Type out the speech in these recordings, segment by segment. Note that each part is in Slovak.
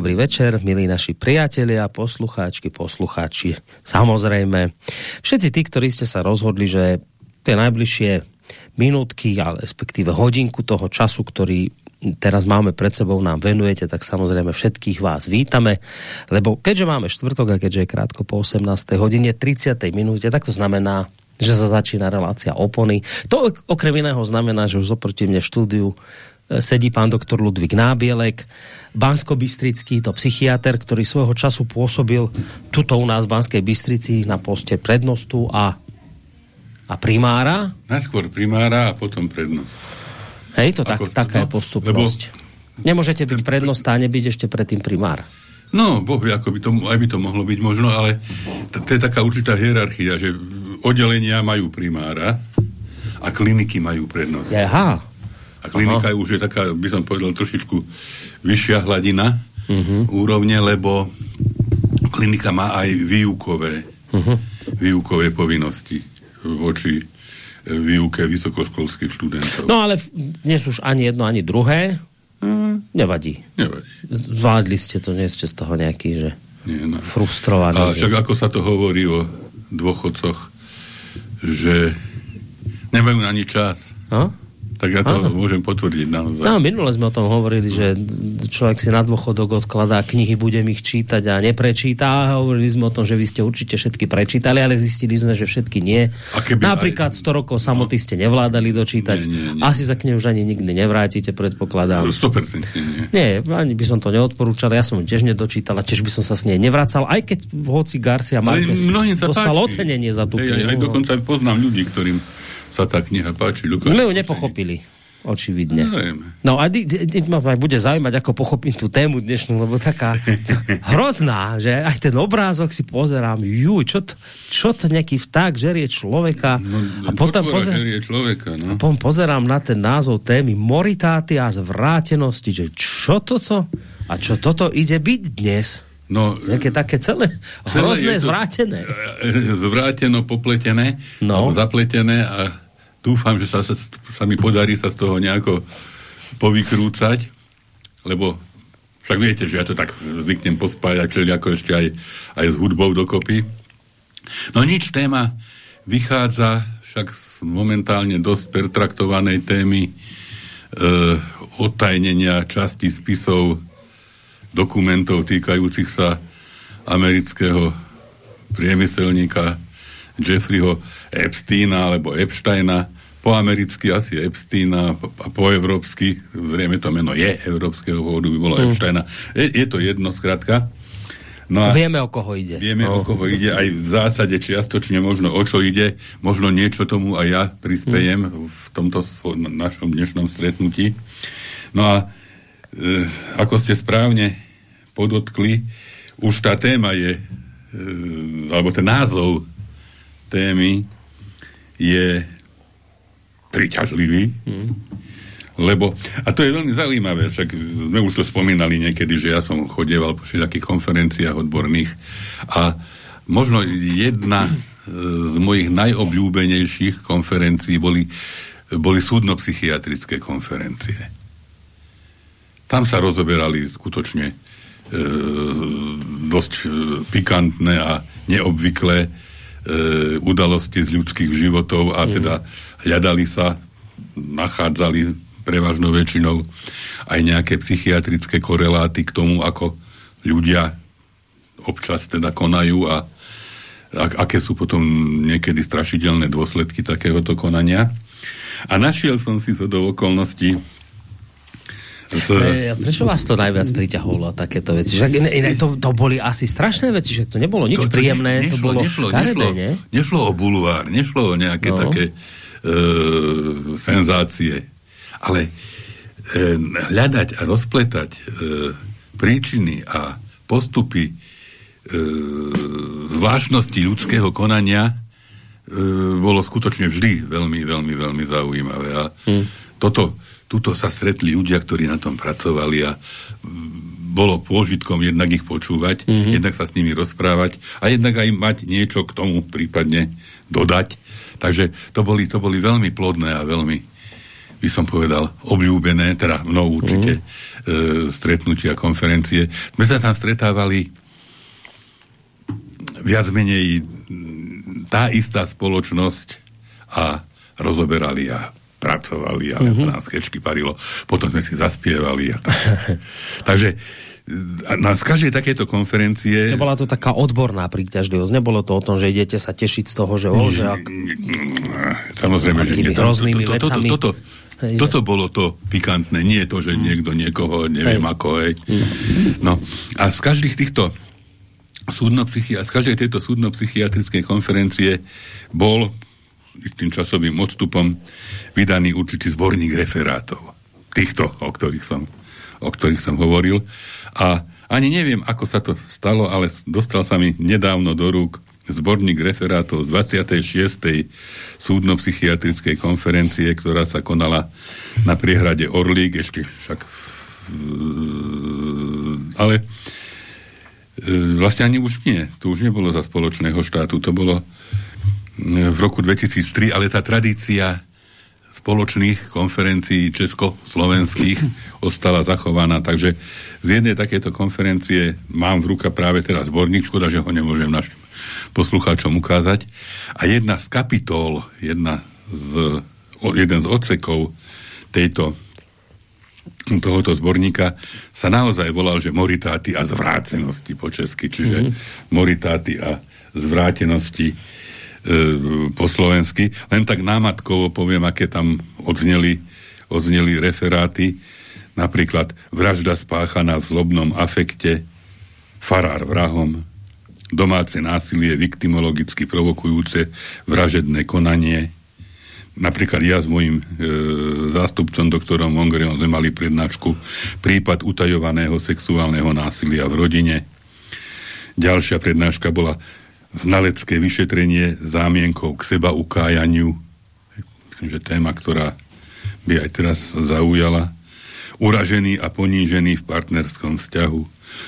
Dobrý večer, milí naši priatelia, poslucháčky, poslucháči. Samozrejme, všetci tí, ktorí ste sa rozhodli, že tie najbližšie minútky, ale respektíve hodinku toho času, ktorý teraz máme pred sebou, nám venujete, tak samozrejme všetkých vás vítame, lebo keďže máme štvrtok a keďže je krátko po 18. hodine 30. minúte, tak to znamená, že sa začína relácia opony. To okrem iného znamená, že už oproti mne v štúdiu sedí pán doktor Ludvík Nábielek, Bansko-Bystrický, to psychiatr, ktorý svojho času pôsobil tuto u nás v Banskej Bystrici na poste prednostu a, a primára. Najskôr primára a potom prednost. Hej, to tak, taká no, je postupnosť. Lebo... Nemôžete byť prednost a nebyť ešte predtým primár. No, boh vie, ako by to, aj by to mohlo byť možno, ale to je taká určitá hierarchia, že oddelenia majú primára a kliniky majú prednosť. Aha. A klinika Aha. už je taká, by som povedal, trošičku vyššia hladina uh-huh. úrovne, lebo klinika má aj výukové, uh-huh. výukové povinnosti voči výuke vysokoškolských študentov. No ale dnes už ani jedno, ani druhé. Mm. Nevadí. Nevadí. Zvládli ste to, nie ste z toho nejaký, že nie, no. frustrovaný. A však ako sa to hovorí o dôchodcoch, že nemajú ani čas. A? Tak ja to Áno. môžem potvrdiť naozaj. No, minule sme o tom hovorili, že človek si na dôchodok odkladá knihy, budem ich čítať a neprečíta. Hovorili sme o tom, že vy ste určite všetky prečítali, ale zistili sme, že všetky nie. Napríklad aj... 100 rokov samoty no. ste nevládali dočítať. Nie, nie, nie. Asi sa k nej už ani nikdy nevrátite, predpokladám. 100% nie. Nie, ani by som to neodporúčal. Ja som tiež nedočítal a tiež by som sa s nej nevracal, aj keď hoci Garcia Marquez dostal páči. ocenenie za tú knihu. Aj, aj dokonca poznám ľudí, ktorým sa tá kniha páči. Lukáš, My ju nepochopili. Očividne. No a di, di, di, ma bude zaujímať, ako pochopím tú tému dnešnú, lebo taká hrozná, že aj ten obrázok si pozerám, ju, čo to, čo to nejaký vták žerie človeka. No, a potom pozer... človeka, no. A potom pozerám na ten názov témy moritáty a zvrátenosti, že čo toto? A čo toto ide byť dnes? No, Nejaké také celé, celé hrozné, zvrátené. Zvráteno, popletené, no. zapletené a dúfam, že sa, sa, sa mi podarí sa z toho nejako povykrúcať, lebo však viete, že ja to tak zvyknem pospájať, čili ako ešte aj, aj s hudbou dokopy. No nič, téma vychádza však z momentálne dosť pertraktovanej témy e, otajnenia časti spisov dokumentov týkajúcich sa amerického priemyselníka Jeffreyho Epsteina alebo Epsteina, po americky asi Epsteina a po európsky, zrejme to meno je európskeho pôvodu, by bolo mm. Epsteina. Je, je to jedno, skratka. No a vieme, o koho ide. Vieme, no. o koho ide. Aj v zásade čiastočne možno o čo ide. Možno niečo tomu aj ja prispejem mm. v tomto našom dnešnom stretnutí. No a ako ste správne podotkli, už tá téma je, e, alebo ten názov témy je príťažlivý, mm. lebo, a to je veľmi zaujímavé, však sme už to spomínali niekedy, že ja som chodieval po všetkých konferenciách odborných a možno jedna z mojich najobľúbenejších konferencií boli, boli súdno-psychiatrické konferencie. Tam sa rozoberali skutočne e, dosť e, pikantné a neobvyklé e, udalosti z ľudských životov a mm. teda hľadali sa, nachádzali prevažnou väčšinou aj nejaké psychiatrické koreláty k tomu, ako ľudia občas teda konajú a, aké sú potom niekedy strašidelné dôsledky takéhoto konania. A našiel som si so do okolností. E, prečo vás to najviac priťahovalo, takéto veci? Že, ne, ne, to, to boli asi strašné veci, že to nebolo nič to, to príjemné, ne, nešlo, to bolo nešlo, karedé, nešlo, ne? nešlo o bulvár, nešlo o nejaké no. také e, senzácie. Ale e, hľadať a rozpletať e, príčiny a postupy e, zvláštnosti ľudského konania e, bolo skutočne vždy veľmi, veľmi, veľmi zaujímavé. A hmm. toto tuto sa stretli ľudia, ktorí na tom pracovali a bolo pôžitkom jednak ich počúvať, mm-hmm. jednak sa s nimi rozprávať a jednak aj mať niečo k tomu prípadne dodať. Takže to boli, to boli veľmi plodné a veľmi, by som povedal, obľúbené, teda mnou určite, mm. e, stretnutia, konferencie. My sa tam stretávali viac menej tá istá spoločnosť a rozoberali a pracovali a mm-hmm. nám skečky parilo. Potom sme si zaspievali a tak. Takže na z každej takéto konferencie... Že bola to taká odborná príťažlivosť. Nebolo to o tom, že idete sa tešiť z toho, že... O, že ak... Samozrejme, že nie. Hroznými to, to, to, to, to, hej, toto bolo to pikantné. Nie to, že mm. niekto niekoho, neviem hej. ako, hej. Mm. No, a z každých týchto súdno-psychi- z každej tejto súdno-psychiatrickej konferencie bol tým časovým odstupom vydaný určitý zborník referátov. Týchto, o ktorých som, o ktorých som hovoril. A ani neviem, ako sa to stalo, ale dostal sa mi nedávno do rúk zborník referátov z 26. súdno-psychiatrickej konferencie, ktorá sa konala na priehrade Orlík, ešte však ale e, vlastne ani už nie. To už nebolo za spoločného štátu, to bolo v roku 2003, ale tá tradícia spoločných konferencií československých ostala zachovaná. Takže z jednej takéto konferencie mám v ruka práve teraz zborník, škoda, že ho nemôžem našim poslucháčom ukázať. A jedna z kapitol, jedna z, jeden z odsekov tejto tohoto zborníka sa naozaj volal, že moritáty a zvrácenosti po česky, čiže mm-hmm. moritáty a zvrátenosti po slovensky. Len tak námatkovo poviem, aké tam odzneli, odzneli referáty. Napríklad vražda spáchaná v zlobnom afekte, farár vrahom, domáce násilie viktimologicky provokujúce vražedné konanie. Napríklad ja s mojim e, zástupcom, doktorom Mongreom, sme mali prednášku prípad utajovaného sexuálneho násilia v rodine. Ďalšia prednáška bola znalecké vyšetrenie zámienkou k seba ukájaniu. Myslím, že téma, ktorá by aj teraz zaujala. Uražený a ponížený v partnerskom vzťahu.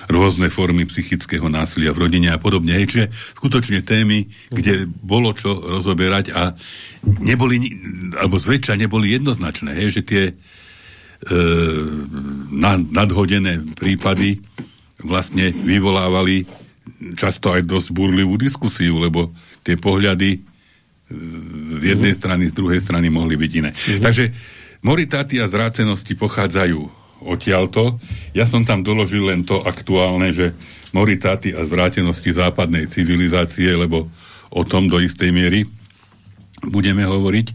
Rôzne formy psychického násilia v rodine a podobne. Hej, čiže skutočne témy, kde bolo čo rozoberať a neboli, alebo zväčša neboli jednoznačné. Hej, že tie e, nadhodené prípady vlastne vyvolávali často aj dosť burlivú diskusiu, lebo tie pohľady e, z jednej mm. strany, z druhej strany mohli byť iné. Mm. Takže moritáty a zrácenosti pochádzajú odtiaľto. Ja som tam doložil len to aktuálne, že moritáty a zvrátenosti západnej civilizácie, lebo o tom do istej miery budeme hovoriť.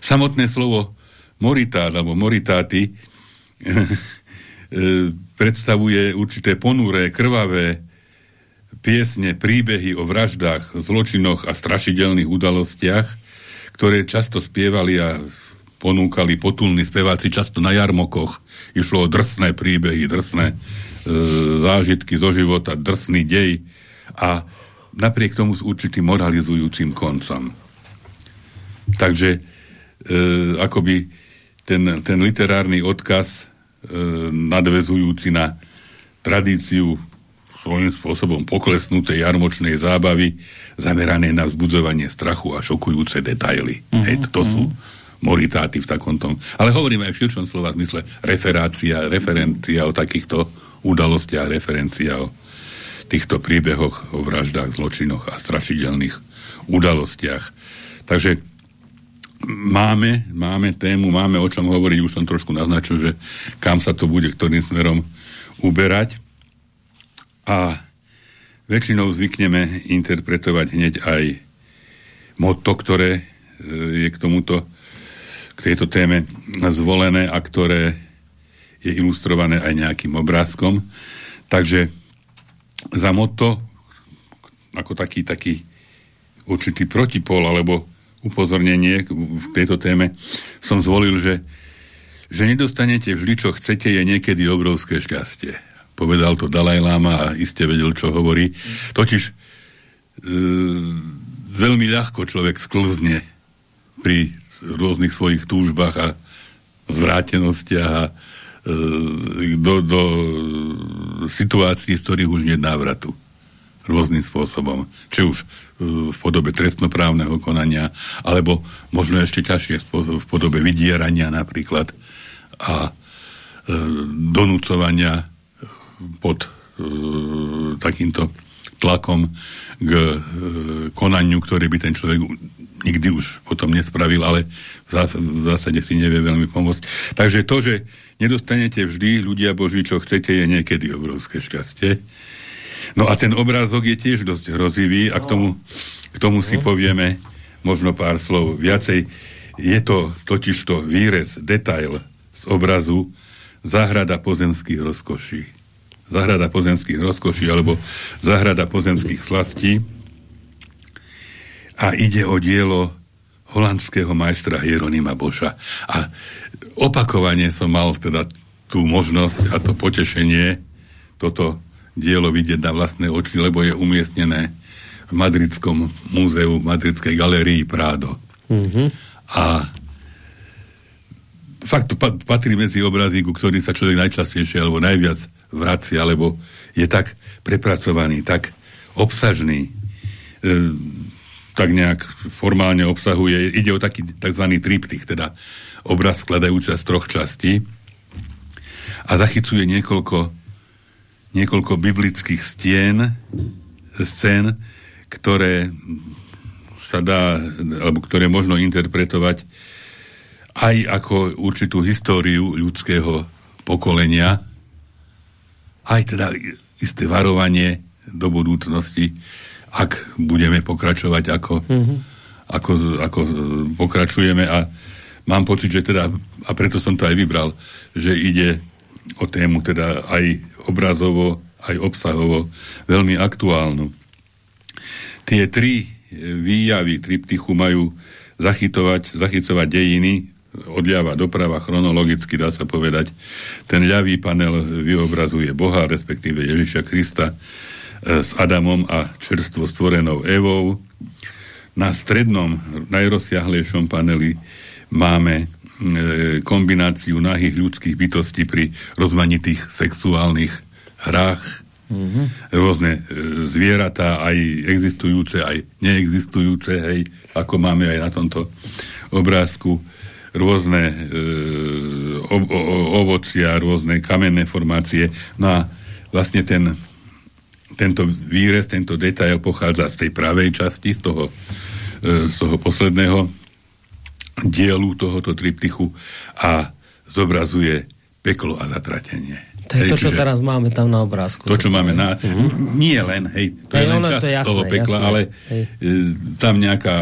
Samotné slovo moritát alebo moritáty e, predstavuje určité ponuré, krvavé, piesne, príbehy o vraždách, zločinoch a strašidelných udalostiach, ktoré často spievali a ponúkali potulní speváci často na jarmokoch. Išlo o drsné príbehy, drsné e, zážitky zo života, drsný dej a napriek tomu s určitým moralizujúcim koncom. Takže e, akoby ten, ten literárny odkaz e, nadvezujúci na tradíciu svojím spôsobom poklesnuté jarmočnej zábavy zamerané na vzbudzovanie strachu a šokujúce detaily. Uh-huh, Hej, to sú moritáty v takom tom. Ale hovoríme aj v širšom slova zmysle referácia, referencia o takýchto udalostiach, referencia o týchto príbehoch, o vraždách, zločinoch a strašidelných udalostiach. Takže máme, máme tému, máme o čom hovoriť, už som trošku naznačil, že kam sa to bude, ktorým smerom uberať a väčšinou zvykneme interpretovať hneď aj motto, ktoré e, je k tomuto, k tejto téme zvolené a ktoré je ilustrované aj nejakým obrázkom. Takže za motto, ako taký, taký určitý protipol alebo upozornenie v tejto téme som zvolil, že, že nedostanete vždy, čo chcete, je niekedy obrovské šťastie povedal to Dalaj Lama a iste vedel, čo hovorí. Totiž e, veľmi ľahko človek sklzne pri rôznych svojich túžbách a zvrátenostiach a e, do, do situácií, z ktorých už nie návratu. rôznym spôsobom. Či už uh, v podobe trestnoprávneho konania, alebo možno ešte ťažšie v podobe vydierania napríklad a uh, donúcovania pod uh, takýmto tlakom k uh, konaniu, ktoré by ten človek nikdy už potom nespravil, ale v zásade si nevie veľmi pomôcť. Takže to, že nedostanete vždy ľudia Boží, čo chcete, je niekedy obrovské šťastie. No a ten obrázok je tiež dosť hrozivý a k tomu, k tomu si povieme možno pár slov viacej. Je to totižto výrez, detail z obrazu Záhrada pozemských rozkoší. Záhrada pozemských rozkoší alebo Záhrada pozemských slastí a ide o dielo holandského majstra Hieronima Boša. A opakovane som mal teda tú možnosť a to potešenie toto dielo vidieť na vlastné oči, lebo je umiestnené v Madridskom múzeu, v Madridskej galérii Prádo. Mm-hmm. A fakt to patrí medzi obrazy, ku ktorým sa človek najčastejšie alebo najviac vracia, lebo je tak prepracovaný, tak obsažný. E, tak nejak formálne obsahuje, ide o taký tzv. triptych, teda obraz skladajúci z troch častí a zachycuje niekoľko, niekoľko biblických stien, scén, ktoré sa dá, alebo ktoré možno interpretovať aj ako určitú históriu ľudského pokolenia, aj teda isté varovanie do budúcnosti, ak budeme pokračovať ako, mm-hmm. ako, ako pokračujeme a mám pocit, že teda, a preto som to aj vybral, že ide o tému teda aj obrazovo, aj obsahovo veľmi aktuálnu. Tie tri výjavy triptychu majú zachytovať, zachycovať dejiny odľava doprava chronologicky, dá sa povedať. Ten ľavý panel vyobrazuje Boha, respektíve Ježiša Krista E, s Adamom a čerstvo stvorenou Evou. Na strednom, najrozsiahlejšom paneli máme e, kombináciu nahých ľudských bytostí pri rozmanitých sexuálnych hrách. Mm-hmm. Rôzne e, zvieratá, aj existujúce, aj neexistujúce, hej, ako máme aj na tomto obrázku rôzne e, o, o, ovocia, rôzne kamenné formácie. No a vlastne ten tento výrez, tento detail pochádza z tej pravej časti, z toho, e, z toho posledného dielu tohoto triptychu a zobrazuje peklo a zatratenie. To je hej, to, čo čiže, teraz máme tam na obrázku. To, čo máme na... Uh-huh. Nie len, hej, to hej, je len časť to jasné, toho pekla, jasné, ale hej. E, tam nejaká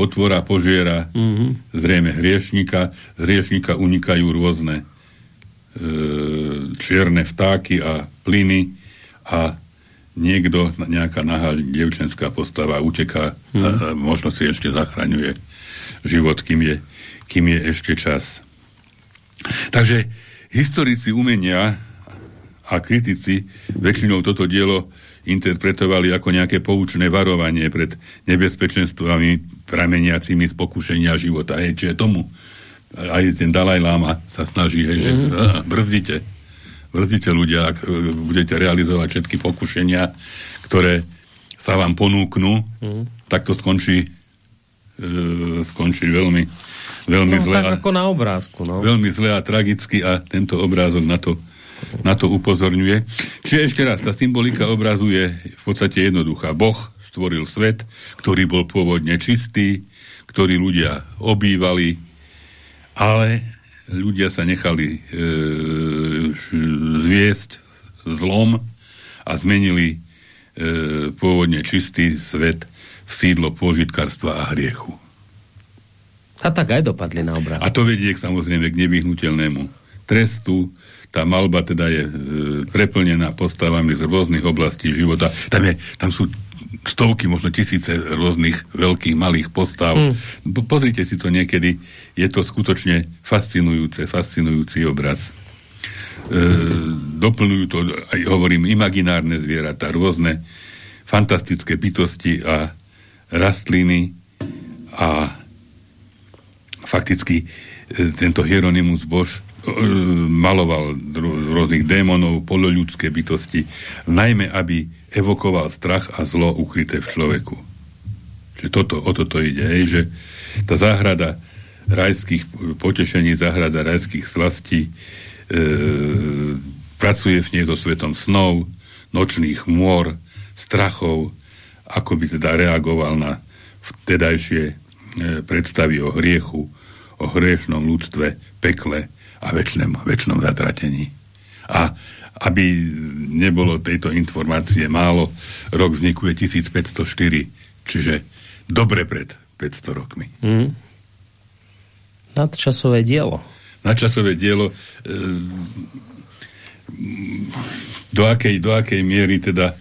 potvora požiera uh-huh. zrejme hriešnika. Z hriešnika unikajú rôzne e, čierne vtáky a plyny a niekto, nejaká nahá devčenská postava uteká hmm. a, a možno si ešte zachraňuje život, kým je, kým je ešte čas. Takže historici umenia a kritici väčšinou toto dielo interpretovali ako nejaké poučné varovanie pred nebezpečenstvami prameniacimi z pokušenia života. Hej, čiže tomu aj ten Dalaj Lama sa snaží, hej, že mm-hmm. brzdite brzdite ľudia, ak e, budete realizovať všetky pokušenia, ktoré sa vám ponúknú, mm. tak to skončí e, skončí veľmi, veľmi no, zle. Tak a, ako na obrázku. No. Veľmi zle a tragicky a tento obrázok na to, na to upozorňuje. Čiže ešte raz, tá symbolika obrazu je v podstate jednoduchá. Boh stvoril svet, ktorý bol pôvodne čistý, ktorý ľudia obývali, ale ľudia sa nechali e, zviesť zlom a zmenili e, pôvodne čistý svet v sídlo pôžitkarstva a hriechu. A tak aj dopadli na obraz. A to vedie k, samozrejme k nevyhnutelnému trestu. Tá malba teda je e, preplnená postavami z rôznych oblastí života. Tam, je, tam sú stovky, možno tisíce rôznych veľkých, malých postav. Hmm. Pozrite si to niekedy, je to skutočne fascinujúce, fascinujúci obraz. E, doplňujú to, aj hovorím, imaginárne zvieratá, rôzne fantastické bytosti a rastliny a fakticky e, tento Hieronymus Bož maloval rôznych démonov, poloľudské bytosti, najmä aby evokoval strach a zlo ukryté v človeku. Čiže toto, o toto ide, hej, že tá záhrada rajských potešení, záhrada rajských slastí e, pracuje v nej so svetom snov, nočných môr, strachov, ako by teda reagoval na vtedajšie e, predstavy o hriechu, o hriešnom ľudstve, pekle, a väčšnom, väčšnom zatratení. A aby nebolo tejto informácie málo, rok vzniku je 1504, čiže dobre pred 500 rokmi. Mm. Nadčasové dielo. Nadčasové dielo e, do, akej, do akej miery teda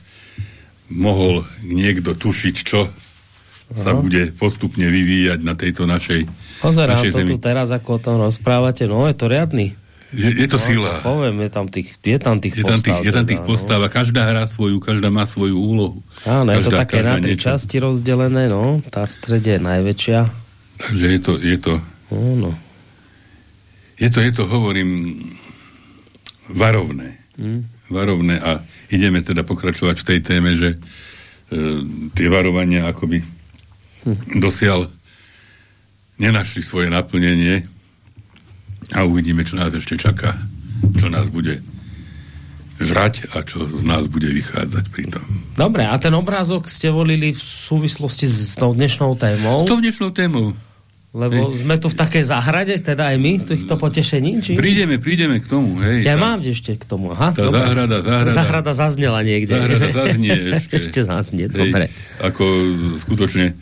mohol niekto tušiť, čo Aha. sa bude postupne vyvíjať na tejto našej Pozerám to zemi. tu teraz, ako o tom rozprávate, no je to riadný. Je, je to no, sila. To poviem, je tam tých, je tam tých je tam tých, postav. Je tam tých teda, postav no. a každá hrá svoju, každá má svoju úlohu. Áno, je to také na tri časti rozdelené, no. Tá v strede je najväčšia. Takže je to, je to, no, no. je to, je to, hovorím, varovné. Hmm. Varovné a ideme teda pokračovať v tej téme, že e, tie varovania akoby hm. dosiaľ nenašli svoje naplnenie a uvidíme, čo nás ešte čaká, čo nás bude žrať a čo z nás bude vychádzať pri tom. Dobre, a ten obrázok ste volili v súvislosti s tou dnešnou témou? S tou dnešnou témou. Lebo hej. sme tu v takej záhrade, teda aj my, týchto potešení? Či? Prídeme, prídeme k tomu. Hej, ja tá, mám ešte k tomu. Aha, tá dobre. záhrada, záhrada. Záhrada zaznela niekde. Záhrada zaznie ešte. ešte zaznie, hej, dobre. Ako skutočne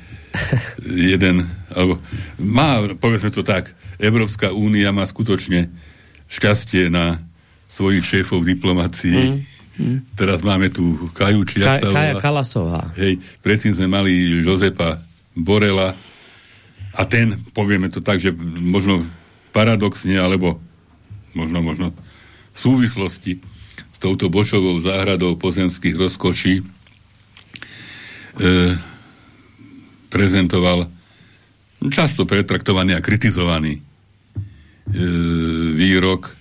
jeden, alebo má, povedzme to tak, Európska únia má skutočne šťastie na svojich šéfov diplomácií. Mm. Mm. Teraz máme tu Kaju Čiak Ka, Kaja Kalasová. Hej, predtým sme mali Jozepa Borela a ten, povieme to tak, že možno paradoxne, alebo možno, možno v súvislosti s touto Bošovou záhradou pozemských rozkoší e, prezentoval často pretraktovaný a kritizovaný e, výrok.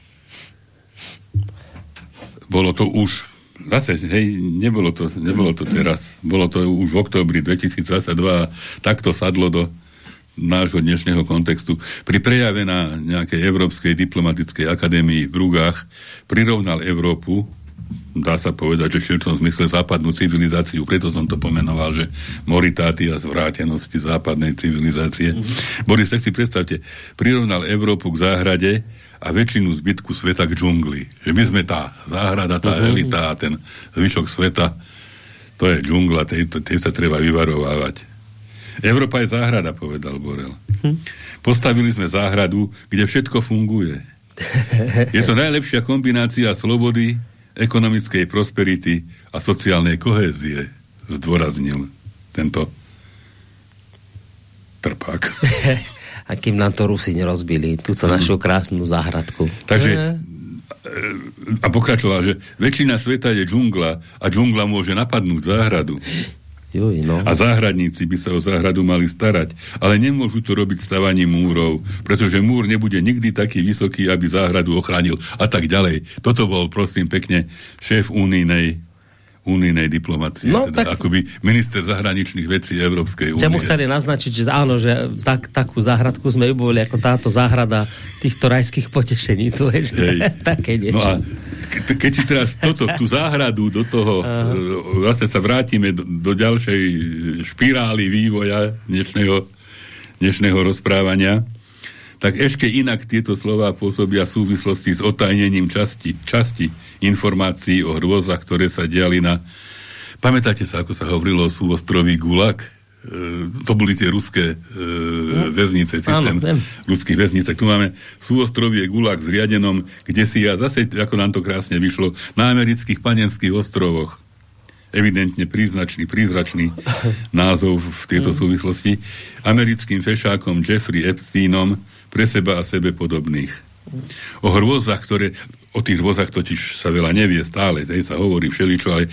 Bolo to už zase, hej, nebolo to, nebolo to teraz, bolo to už v oktobri 2022 a takto sadlo do nášho dnešného kontextu. Pri prejave na nejakej Európskej diplomatickej akadémii v Brugách prirovnal Európu dá sa povedať, že v širšom zmysle západnú civilizáciu, preto som to pomenoval, že moritátia zvrátenosti západnej civilizácie. Mm-hmm. Boris, tak si predstavte, prirovnal Európu k záhrade a väčšinu zbytku sveta k džungli. Že my sme tá záhrada, tá mm-hmm. elita a ten zvyšok sveta, to je džungla, tej, tej sa treba vyvarovávať. Európa je záhrada, povedal Borel. Hm. Postavili sme záhradu, kde všetko funguje. Je to najlepšia kombinácia slobody, ekonomickej prosperity a sociálnej kohézie, zdôraznil tento trpák. a kým nám to Rusi nerozbili, túto mm. našu krásnu záhradku. Takže e, a pokračoval, že väčšina sveta je džungla a džungla môže napadnúť záhradu. Juj, no. A záhradníci by sa o záhradu mali starať, ale nemôžu to robiť stavaním múrov, pretože múr nebude nikdy taký vysoký, aby záhradu ochránil a tak ďalej. Toto bol, prosím, pekne šéf únijnej unijnej diplomácie, no, teda tak, akoby minister zahraničných vecí Európskej únie. Ste mu chceli naznačiť, že áno, že tak, takú záhradku sme vybovili ako táto záhrada týchto rajských potešení. Tu je, že také niečo. No a keď si teraz toto, tú záhradu do toho, Aha. E, vlastne sa vrátime do, do ďalšej špirály vývoja dnešného, dnešného rozprávania, tak ešte inak tieto slova pôsobia v súvislosti s otajnením časti, časti informácií o hrôzach, ktoré sa diali na... Pamätáte sa, ako sa hovorilo o súostroví Gulag? E, to boli tie ruské e, no. väznice, systém Áno, ruských väznic. Tak tu máme súostrovie Gulag zriadenom, kde si ja zase, ako nám to krásne vyšlo, na amerických panenských ostrovoch evidentne príznačný, prízračný názov v tejto mm. súvislosti, americkým fešákom Jeffrey Epsteinom pre seba a sebe podobných. O hrôzach, ktoré O tých rôzach totiž sa veľa nevie stále, tej sa hovorí všeličo, ale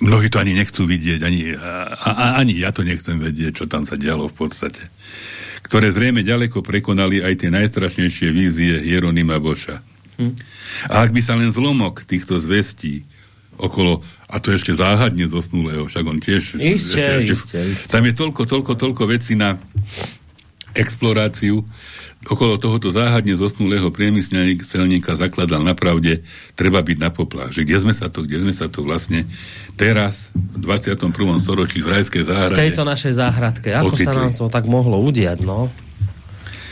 mnohí to ani nechcú vidieť, ani, a, a, ani ja to nechcem vedieť, čo tam sa dialo v podstate. Ktoré zrejme ďaleko prekonali aj tie najstrašnejšie vízie Hieronima Boša. Hm. A ak by sa len zlomok týchto zvestí okolo, a to ešte záhadne zosnulého, však on tiež... Isté, ešte, ešte, isté, isté. Tam je toľko, toľko, toľko vecí na exploráciu. Okolo tohoto záhadne zosnulého priemyselníka zakladal na pravde, treba byť na poplach. Že kde sme sa to, kde sme sa to vlastne teraz v 21. storočí v rajskej záhrade... V tejto našej záhradke. Ako ocitli. sa nám to tak mohlo udiať, no?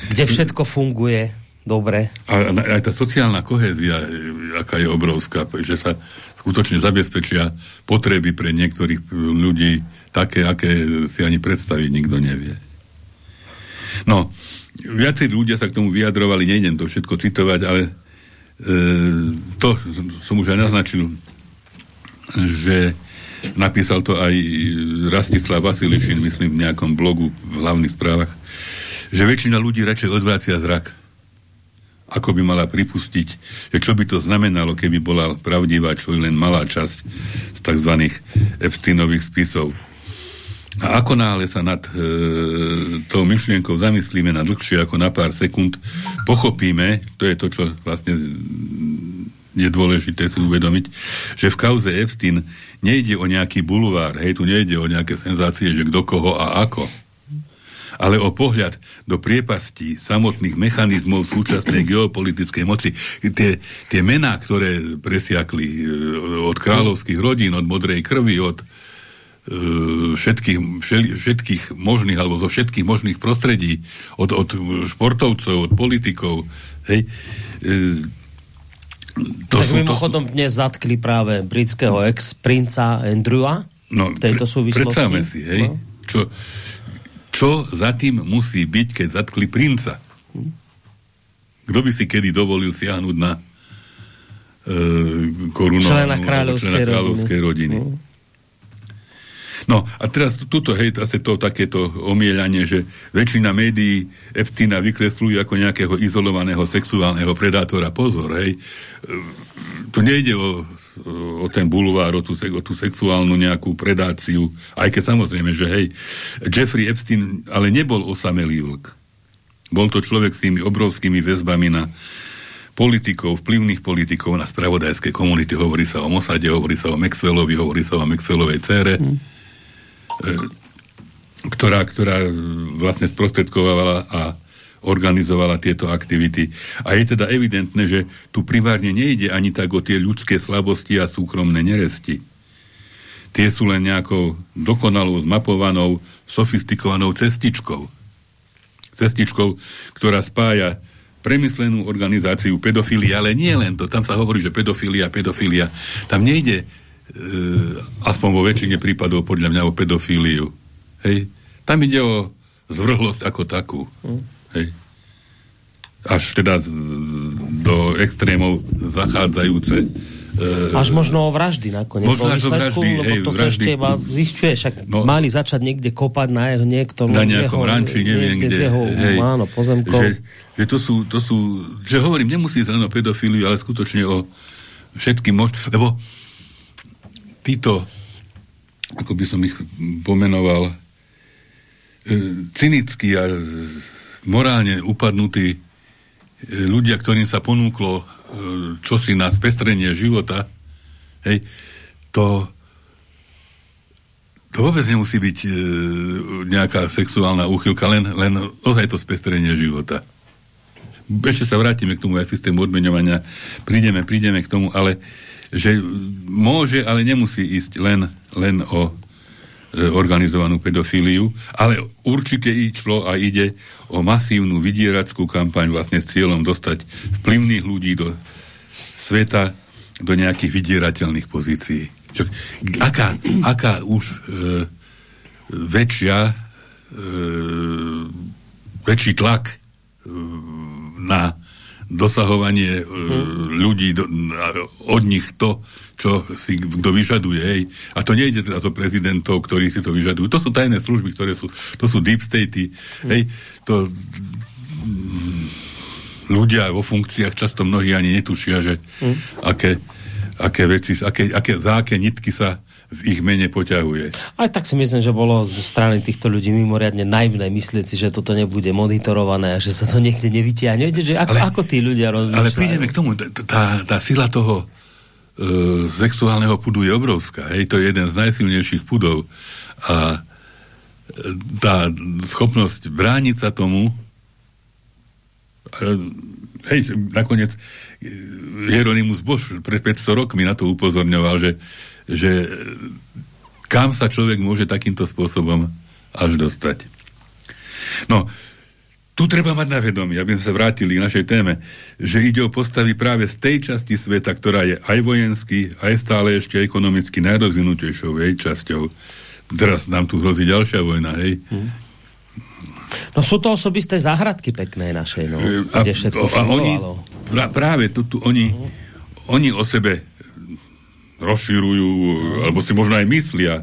Kde všetko funguje dobre. A aj tá sociálna kohézia, aká je obrovská, že sa skutočne zabezpečia potreby pre niektorých ľudí také, aké si ani predstaviť nikto nevie. No, viacerí ľudia sa k tomu vyjadrovali, nejdem to všetko citovať, ale e, to som už aj naznačil, že napísal to aj Rastislav Vasilišin, myslím, v nejakom blogu v hlavných správach, že väčšina ľudí radšej odvracia zrak ako by mala pripustiť, že čo by to znamenalo, keby bola pravdivá, čo len malá časť z tzv. Epsteinových spisov. A ako náhle sa nad e, tou myšlienkou zamyslíme na dlhšie ako na pár sekúnd, pochopíme, to je to, čo vlastne je dôležité si uvedomiť, že v kauze Epstein nejde o nejaký bulvár, hej, tu nejde o nejaké senzácie, že kto koho a ako ale o pohľad do priepastí samotných mechanizmov súčasnej geopolitickej moci. Tie, tie mená, ktoré presiakli e, od kráľovských rodín, od modrej krvi, od všetkých, všetkých možných, alebo zo všetkých možných prostredí, od, od športovcov, od politikov, hej, e, to tak sú, mimochodom to... dnes zatkli práve britského ex-princa Andrewa no, v tejto súvislosti. Predstavme si, hej, no. čo, čo za tým musí byť, keď zatkli princa? Kto by si kedy dovolil siahnuť na e, korunu člena kráľovskej, člena kráľovskej rodiny? rodiny. Mm. No a teraz tuto, hej, asi to takéto omieľanie, že väčšina médií Epsteina vykresľujú ako nejakého izolovaného sexuálneho predátora. Pozor, hej. E, tu nejde o o ten bulvár, o tú, o tú sexuálnu nejakú predáciu, aj keď samozrejme, že hej, Jeffrey Epstein ale nebol osamelý vlk. Bol to človek s tými obrovskými väzbami na politikov, vplyvných politikov na spravodajské komunity. Hovorí sa o Mosade, hovorí sa o Maxwellovi, hovorí sa o Maxwellovej cére, mm. Ktorá, ktorá vlastne sprostredkovala a organizovala tieto aktivity. A je teda evidentné, že tu primárne nejde ani tak o tie ľudské slabosti a súkromné neresti. Tie sú len nejakou dokonalou, zmapovanou, sofistikovanou cestičkou. Cestičkou, ktorá spája premyslenú organizáciu pedofilia, ale nie len to. Tam sa hovorí, že pedofilia, pedofilia. Tam nejde, e, aspoň vo väčšine prípadov, podľa mňa o pedofíliu. Hej? Tam ide o zvrhlosť ako takú. Mm. Hej. Až teda z, do extrémov zachádzajúce. E, až možno o vraždy nakoniec. Možno až o vraždy, hej, to vraždy. sa ešte iba zistuje, však no, mali začať niekde kopať na jeho niektorom na nejakom jeho, ranči, neviem kde. Z jeho, hej, áno, pozemkov. Že, že to, sú, to sú, že hovorím, nemusí len o pedofíliu, ale skutočne o všetkým mož... Lebo títo, ako by som ich pomenoval, e, cynickí a morálne upadnutí e, ľudia, ktorým sa ponúklo e, čosi na spestrenie života, hej, to to vôbec nemusí byť e, nejaká sexuálna úchylka, len, len ozaj to spestrenie života. Ešte sa vrátime k tomu aj systému odmeňovania, prídeme, prídeme k tomu, ale že môže, ale nemusí ísť len, len o E, organizovanú pedofíliu, ale určite išlo a ide o masívnu vydierackú kampaň vlastne s cieľom dostať vplyvných ľudí do sveta do nejakých vydierateľných pozícií. Čo, aká, aká už e, väčšia e, väčší tlak e, na dosahovanie e, hm. ľudí do, od nich to, čo si kto vyžaduje. Hej. A to nejde teraz o prezidentov, ktorí si to vyžadujú. To sú tajné služby, ktoré sú, to sú deep statey. Mm. Hej. To ľudia vo funkciách často mnohí ani netušia, že mm. aké, aké veci, aké, aké, za aké nitky sa v ich mene poťahuje. Aj tak si myslím, že bolo zo strany týchto ľudí mimoriadne naivné myslieť si, že toto nebude monitorované a že sa to niekde nevytiahne. Viete, že ako, ale, ako tí ľudia rozmýšľajú? Ale prídeme k tomu, tá, tá sila toho e, sexuálneho pudu je obrovská. Hej, to je jeden z najsilnejších pudov. A e, tá schopnosť brániť sa tomu e, hej, nakoniec Hieronymus Bosch pred 500 rokmi na to upozorňoval, že že kam sa človek môže takýmto spôsobom až dostať. No, tu treba mať na vedomí, aby sme sa vrátili k našej téme, že ide o postavy práve z tej časti sveta, ktorá je aj vojensky, aj stále ešte ekonomicky najrozvinutejšou jej časťou. Teraz nám tu hrozí ďalšia vojna, hej? Hmm. No sú to osobisté záhradky pekné našej, no, a, kde všetko a oni, Práve tu, tu oni, hmm. oni o sebe rozširujú, alebo si možno aj myslia,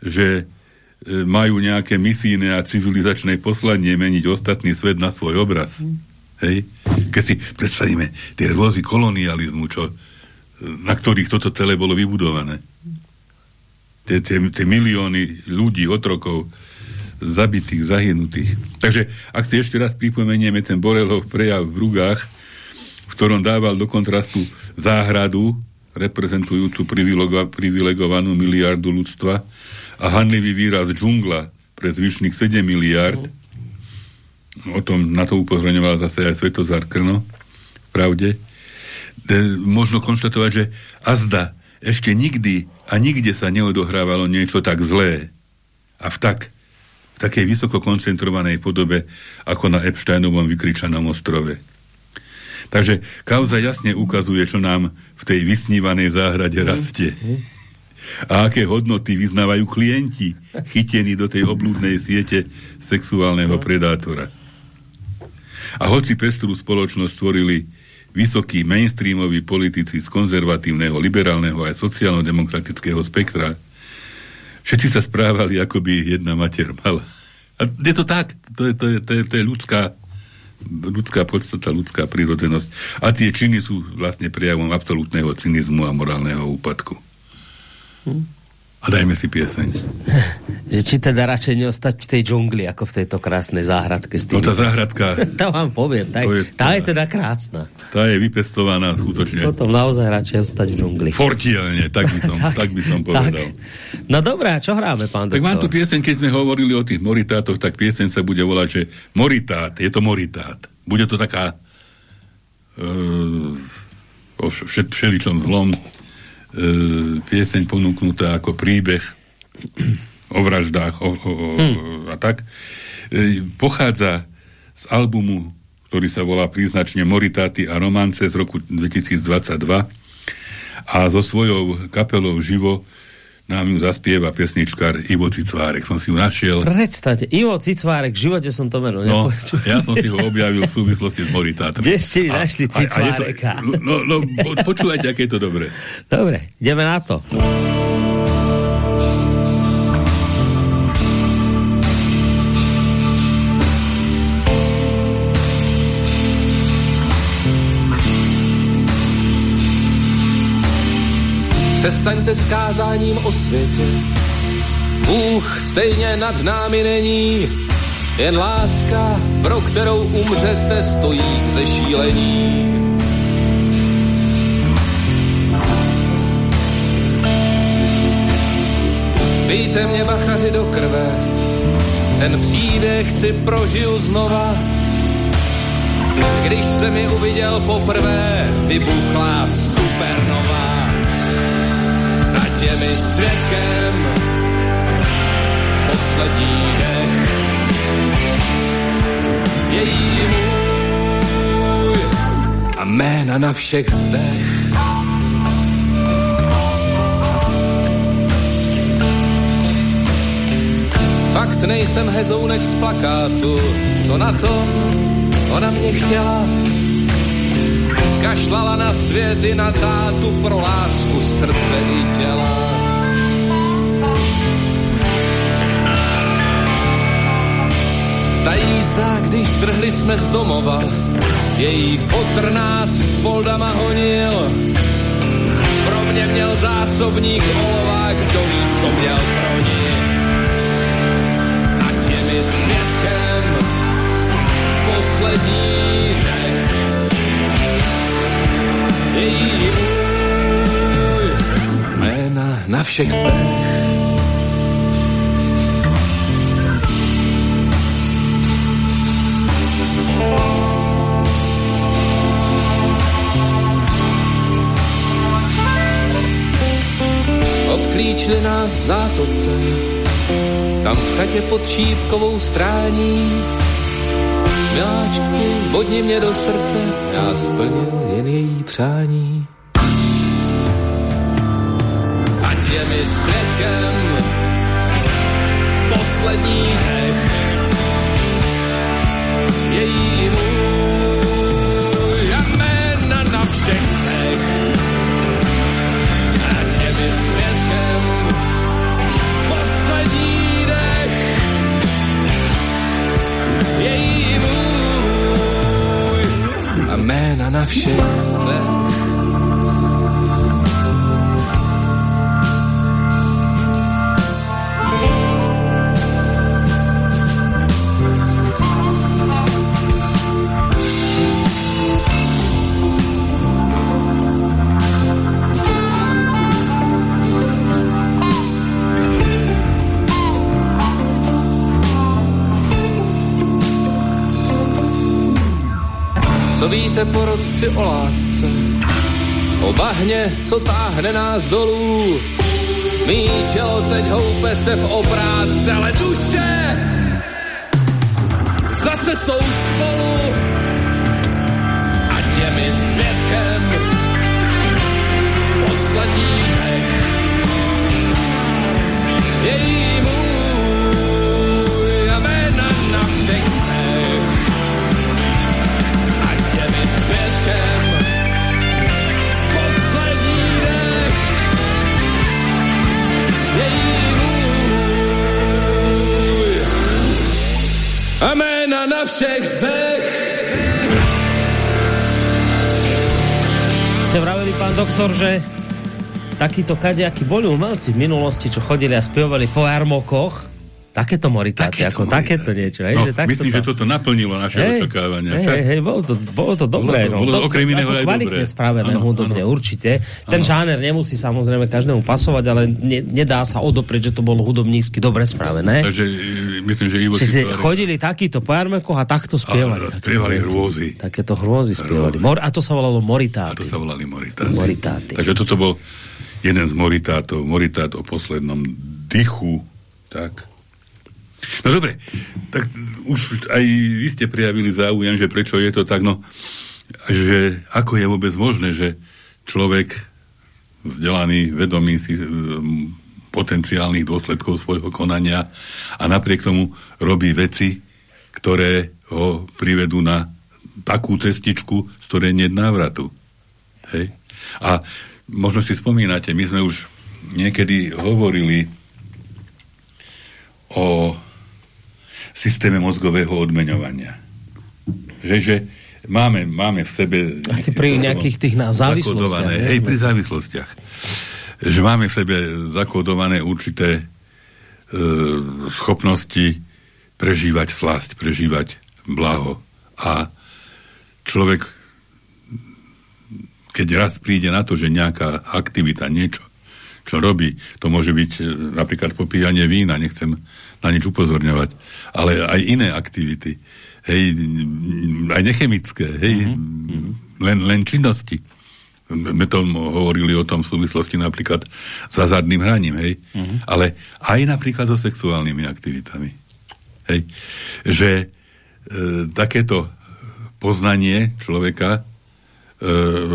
že e, majú nejaké misijné a civilizačné poslanie meniť ostatný svet na svoj obraz. Mm. Hej? Keď si predstavíme tie rôzy kolonializmu, čo, na ktorých toto celé bolo vybudované. Tie, tie, tie milióny ľudí, otrokov, zabitých, zahynutých. Takže ak si ešte raz pripomenieme ten Borelov prejav v Brugách, v ktorom dával do kontrastu záhradu reprezentujúcu privilegovanú miliardu ľudstva a hanlivý výraz džungla pre zvyšných 7 miliard. O tom na to upozorňoval zase aj Svetozar Krno v pravde. De, možno konštatovať, že azda ešte nikdy a nikde sa neodohrávalo niečo tak zlé a v tak v takej vysoko koncentrovanej podobe ako na Epsteinovom vykričanom ostrove. Takže kauza jasne ukazuje, čo nám v tej vysnívanej záhrade mhm. rastie. A aké hodnoty vyznávajú klienti, chytení do tej oblúdnej siete sexuálneho predátora. A hoci pestru spoločnosť stvorili vysokí mainstreamoví politici z konzervatívneho, liberálneho aj sociálno-demokratického spektra, všetci sa správali, ako by jedna mater mala. A je to tak, to je, to je, to je, to je ľudská ľudská podstata, ľudská prírodzenosť. A tie činy sú vlastne prejavom absolútneho cynizmu a morálneho úpadku. Hm? A dajme si pieseň. že či teda radšej neostať v tej džungli, ako v tejto krásnej záhradke. S tým... No tá záhradka... to vám poviem, tá, je, tá, tá je teda krásna. Tá je vypestovaná skutočne. Potom naozaj radšej ostať v džungli. Fortielne, tak by som, tak, tak by som povedal. Tak. No dobré, a čo hráme, pán Tak doktor? mám tu pieseň, keď sme hovorili o tých moritátoch, tak pieseň sa bude volať, že moritát, je to moritát. Bude to taká uh, o všeličom zlom pieseň ponúknutá ako príbeh o vraždách o, o, o, hmm. a tak. E, pochádza z albumu, ktorý sa volá príznačne Moritáty a romance z roku 2022 a so svojou kapelou Živo nám ju zaspieva pesničkár Ivo Cicvárek. Som si ju našiel. Predstavte, Ivo Cicvárek, v živote som to meno no, ja som si ho objavil v súvislosti s Moritátom. Kde ste vy našli Cicváreka? No, no, no, počúvajte, aké je to dobré. Dobre, ideme na to. Přestaňte s kázáním o světě. Bůh stejně nad námi není, jen láska, pro kterou umřete, stojí k zešílení. Pijte mě bachaři do krve, ten přídech si prožiju znova. Když se mi uviděl poprvé, vybuchla supernova je mi svědkem poslední dech. Její můj a jména na všech zdech. Fakt nejsem hezounek z plakátu, co na tom ona mě chtěla kašlala na svět i na tátu pro lásku srdce i těla. Ta jízda, když trhli jsme z domova, její fotr nás s poldama honil. Pro mě měl zásobník olova, kdo ví, co měl pro ní. Ať je mi svědkem poslední Její jména na všech stech. Odklíčili nás v zátoce, tam v chatě pod šípkovou strání. Miláčku, bodni mě do srdce, já splnil jen její přání. Ať je mi svědkem poslední dech, jména na všech víte, porodci, o lásce? O bahně, co táhne nás dolů? Mý tělo teď houpe se v obrátce, ale duše zase jsou spolu. Na všech zdech. Ste vraveli, pán doktor, že takíto kadejakí boli umelci v minulosti, čo chodili a spievali po jarmokoch, takéto moritáty, ako moritáty. takéto niečo. Hej, No, že takto myslím, to... že toto naplnilo naše Hej, očakávania. Hej, Však? hej, hej, bolo to, bolo to dobré. Bolo to- bolo to no, okrem iného aj kvalitne dobré. spravené hudobne, určite. Ten žáner nemusí samozrejme každému pasovať, ale ne, nedá sa odoprieť, že to bolo hudobnícky dobre spravené. Takže myslím, že Ivo Čiže chodili takíto po jarmekoch a takto spievali. Takéto spievali hrôzy. Takéto hrôzy spievali. Mor, a to sa volalo A moritáty. to sa volali moritáty. Moritáty. Takže toto bol jeden z moritátov, moritát o poslednom dychu. Tak. No dobre, tak už aj vy ste prijavili záujem, že prečo je to tak, no, že ako je vôbec možné, že človek vzdelaný, vedomý si um, potenciálnych dôsledkov svojho konania a napriek tomu robí veci, ktoré ho privedú na takú cestičku, z ktorej nie je návratu. Hej? A možno si spomínate, my sme už niekedy hovorili o systéme mozgového odmeňovania. Že, že máme, máme v sebe... Asi pri nejakých tých na závislostiach? Hej, pri závislostiach. Že máme v sebe zakodované určité e, schopnosti prežívať slasť, prežívať blaho. A človek, keď raz príde na to, že nejaká aktivita, niečo, čo robí, to môže byť e, napríklad popíjanie vína, nechcem na nič upozorňovať, ale aj iné aktivity, hej, aj nechemické, hej, mm-hmm. len, len činnosti. My to hovorili o tom v súvislosti napríklad s hazardným hraním, hej, mm-hmm. ale aj napríklad so sexuálnymi aktivitami. Hej, že e, takéto poznanie človeka e,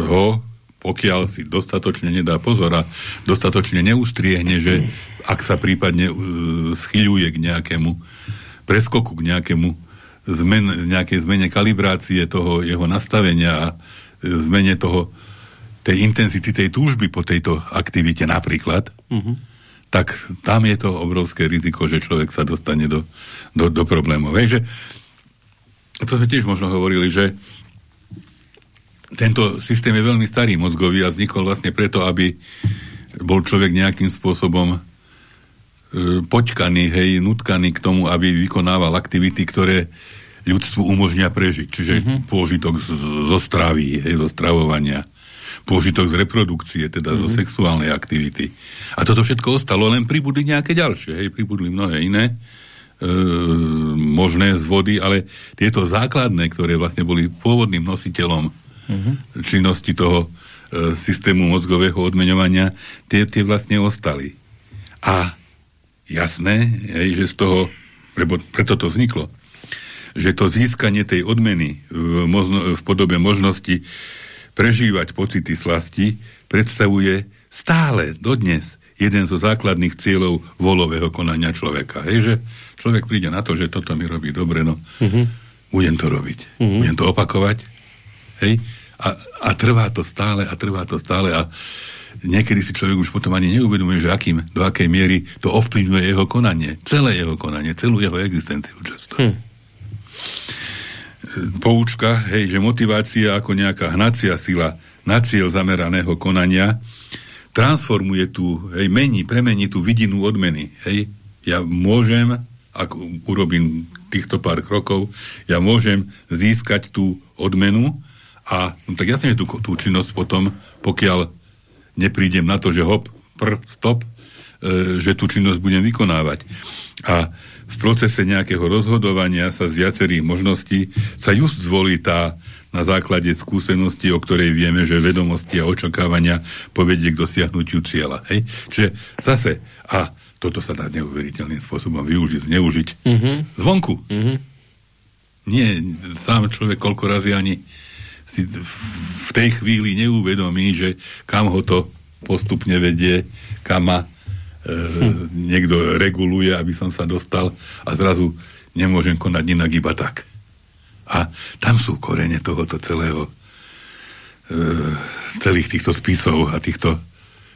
ho, pokiaľ si dostatočne nedá pozor a dostatočne neustriehne, že ak sa prípadne e, schyľuje k nejakému preskoku, k nejakému zmen, nejakej zmene kalibrácie toho jeho nastavenia a e, zmene toho tej intenzity, tej túžby po tejto aktivite napríklad, mm-hmm. tak tam je to obrovské riziko, že človek sa dostane do, do, do problémov. Hej, že, to sme tiež možno hovorili, že tento systém je veľmi starý mozgový a vznikol vlastne preto, aby bol človek nejakým spôsobom e, poťkaný, hej, nutkaný k tomu, aby vykonával aktivity, ktoré ľudstvu umožnia prežiť. Čiže mm-hmm. pôžitok z, zo stravy, hej, zo stravovania, pôžitok z reprodukcie, teda mm-hmm. zo mhm. sexuálnej aktivity. A toto všetko ostalo, len pribudli nejaké ďalšie, hej, pribudli mnohé iné e, možné z vody, ale tieto základné, ktoré vlastne boli pôvodným nositeľom mm-hmm. činnosti toho e, systému mozgového odmeňovania, tie, tie vlastne ostali. A jasné, hej, že z toho, lebo preto to vzniklo, že to získanie tej odmeny v, možno, v podobe možnosti prežívať pocity slasti predstavuje stále dodnes jeden zo základných cieľov volového konania človeka. Hej, že človek príde na to, že toto mi robí dobre, no mm-hmm. budem to robiť. Mm-hmm. Budem to opakovať. Hej? A, a trvá to stále a trvá to stále a niekedy si človek už potom ani neuvedomuje, že akým, do akej miery to ovplyvňuje jeho konanie. Celé jeho konanie, celú jeho existenciu často. Hm poučka, hej, že motivácia ako nejaká hnacia sila na cieľ zameraného konania transformuje tú, hej, mení, premení tú vidinu odmeny. Hej. Ja môžem, ak urobím týchto pár krokov, ja môžem získať tú odmenu a no tak jasne, že tú, tú činnosť potom, pokiaľ neprídem na to, že hop, pr, stop, e, že tú činnosť budem vykonávať. A v procese nejakého rozhodovania sa z viacerých možností sa just zvolí tá na základe skúsenosti, o ktorej vieme, že vedomosti a očakávania povedie k dosiahnutiu cieľa. Hej? Čiže zase, a toto sa dá neuveriteľným spôsobom využiť, zneužiť mm-hmm. zvonku. Mm-hmm. Nie, sám človek koľko razy ani si v tej chvíli neuvedomí, že kam ho to postupne vedie, kam má hm. niekto reguluje, aby som sa dostal a zrazu nemôžem konať inak iba tak. A tam sú korene tohoto celého e, celých týchto spisov a týchto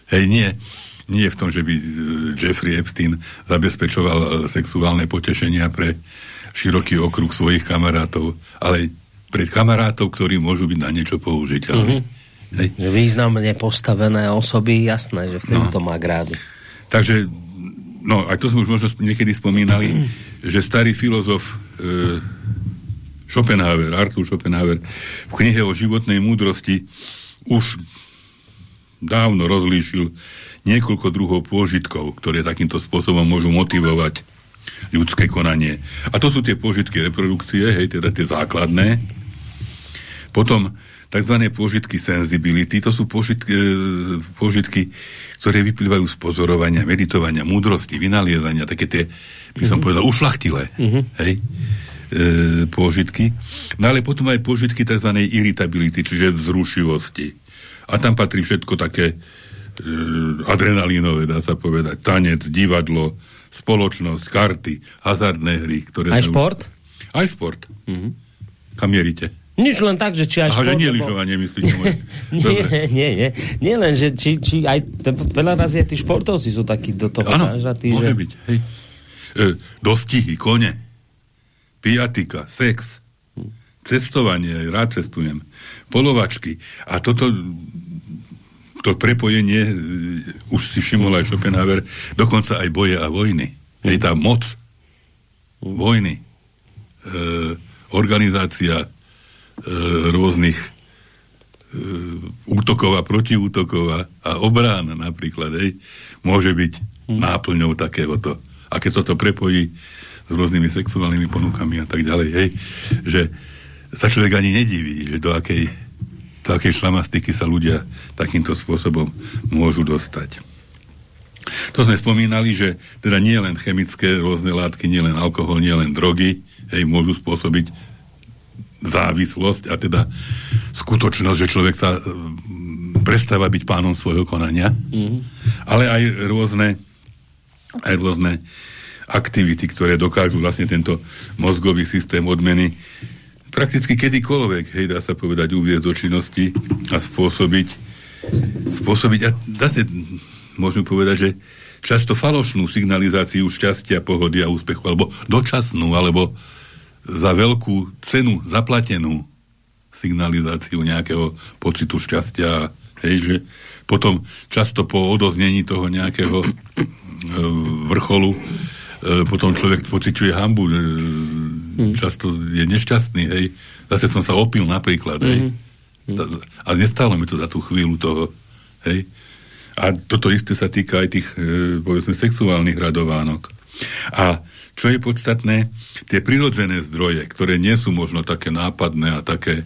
hej, nie, nie v tom, že by Jeffrey Epstein zabezpečoval sexuálne potešenia pre široký okruh svojich kamarátov, ale pre kamarátov, ktorí môžu byť na niečo použiteľní. Mm-hmm. Hej. Významne postavené osoby, jasné, že v tomto no. má grády. Takže, no, aj to sme už možno niekedy spomínali, že starý filozof e, Schopenhauer, Arthur Schopenhauer, v knihe o životnej múdrosti už dávno rozlíšil niekoľko druhov pôžitkov, ktoré takýmto spôsobom môžu motivovať ľudské konanie. A to sú tie pôžitky reprodukcie, hej, teda tie základné. Potom tzv. pôžitky sensibility, to sú pôžitky, e, pôžitky, ktoré vyplývajú z pozorovania, meditovania, múdrosti, vynaliezania, také tie, by som mm-hmm. povedal, ušlachtilé, mm-hmm. hej, e, pôžitky. No ale potom aj pôžitky tzv. irritability, čiže vzrušivosti. A tam patrí všetko také e, adrenalínové, dá sa povedať, tanec, divadlo, spoločnosť, karty, hazardné hry. Ktoré aj šport? Už... Aj šport. Mm-hmm. Kam mierite? Nič len tak, že či aj Aha, šport... že nie lyžovanie, myslíte moje. nie, nie, nie. Nie len, že či, či aj veľa razy aj tí športovci sú takí do toho ano, zažatí, môže že... byť, hej. E, dostihy, kone, piatika, sex, cestovanie, rád cestujem, polovačky. A toto to prepojenie, e, už si všimol aj Schopenhauer, dokonca aj boje a vojny. Hej, tá moc vojny, e, organizácia rôznych e, útokov a protiútokov a, a obrán napríklad, hej, môže byť hmm. náplňou takéhoto. A keď sa to prepojí s rôznymi sexuálnymi ponukami a tak ďalej, hej, že sa človek ani nediví, že do akej, do akej šlamastiky sa ľudia takýmto spôsobom môžu dostať. To sme spomínali, že teda nie len chemické rôzne látky, nie len alkohol, nie len drogy, hej, môžu spôsobiť závislosť a teda skutočnosť, že človek sa mm, prestáva byť pánom svojho konania, mm-hmm. ale aj rôzne aj rôzne aktivity, ktoré dokážu vlastne tento mozgový systém odmeny prakticky kedykoľvek, hej, dá sa povedať, uviezť do činnosti a spôsobiť spôsobiť, a dá sa, môžeme povedať, že často falošnú signalizáciu šťastia, pohody a úspechu, alebo dočasnú, alebo za veľkú cenu zaplatenú, signalizáciu nejakého pocitu šťastia, hej, že potom často po odoznení toho nejakého e, vrcholu e, potom človek pociťuje hambu, e, mm. často je nešťastný, hej. Zase som sa opil napríklad, hej. Mm. A nestálo mi to za tú chvíľu toho, hej. A toto isté sa týka aj tých, povedzme, sexuálnych radovánok. A čo je podstatné, tie prirodzené zdroje, ktoré nie sú možno také nápadné a také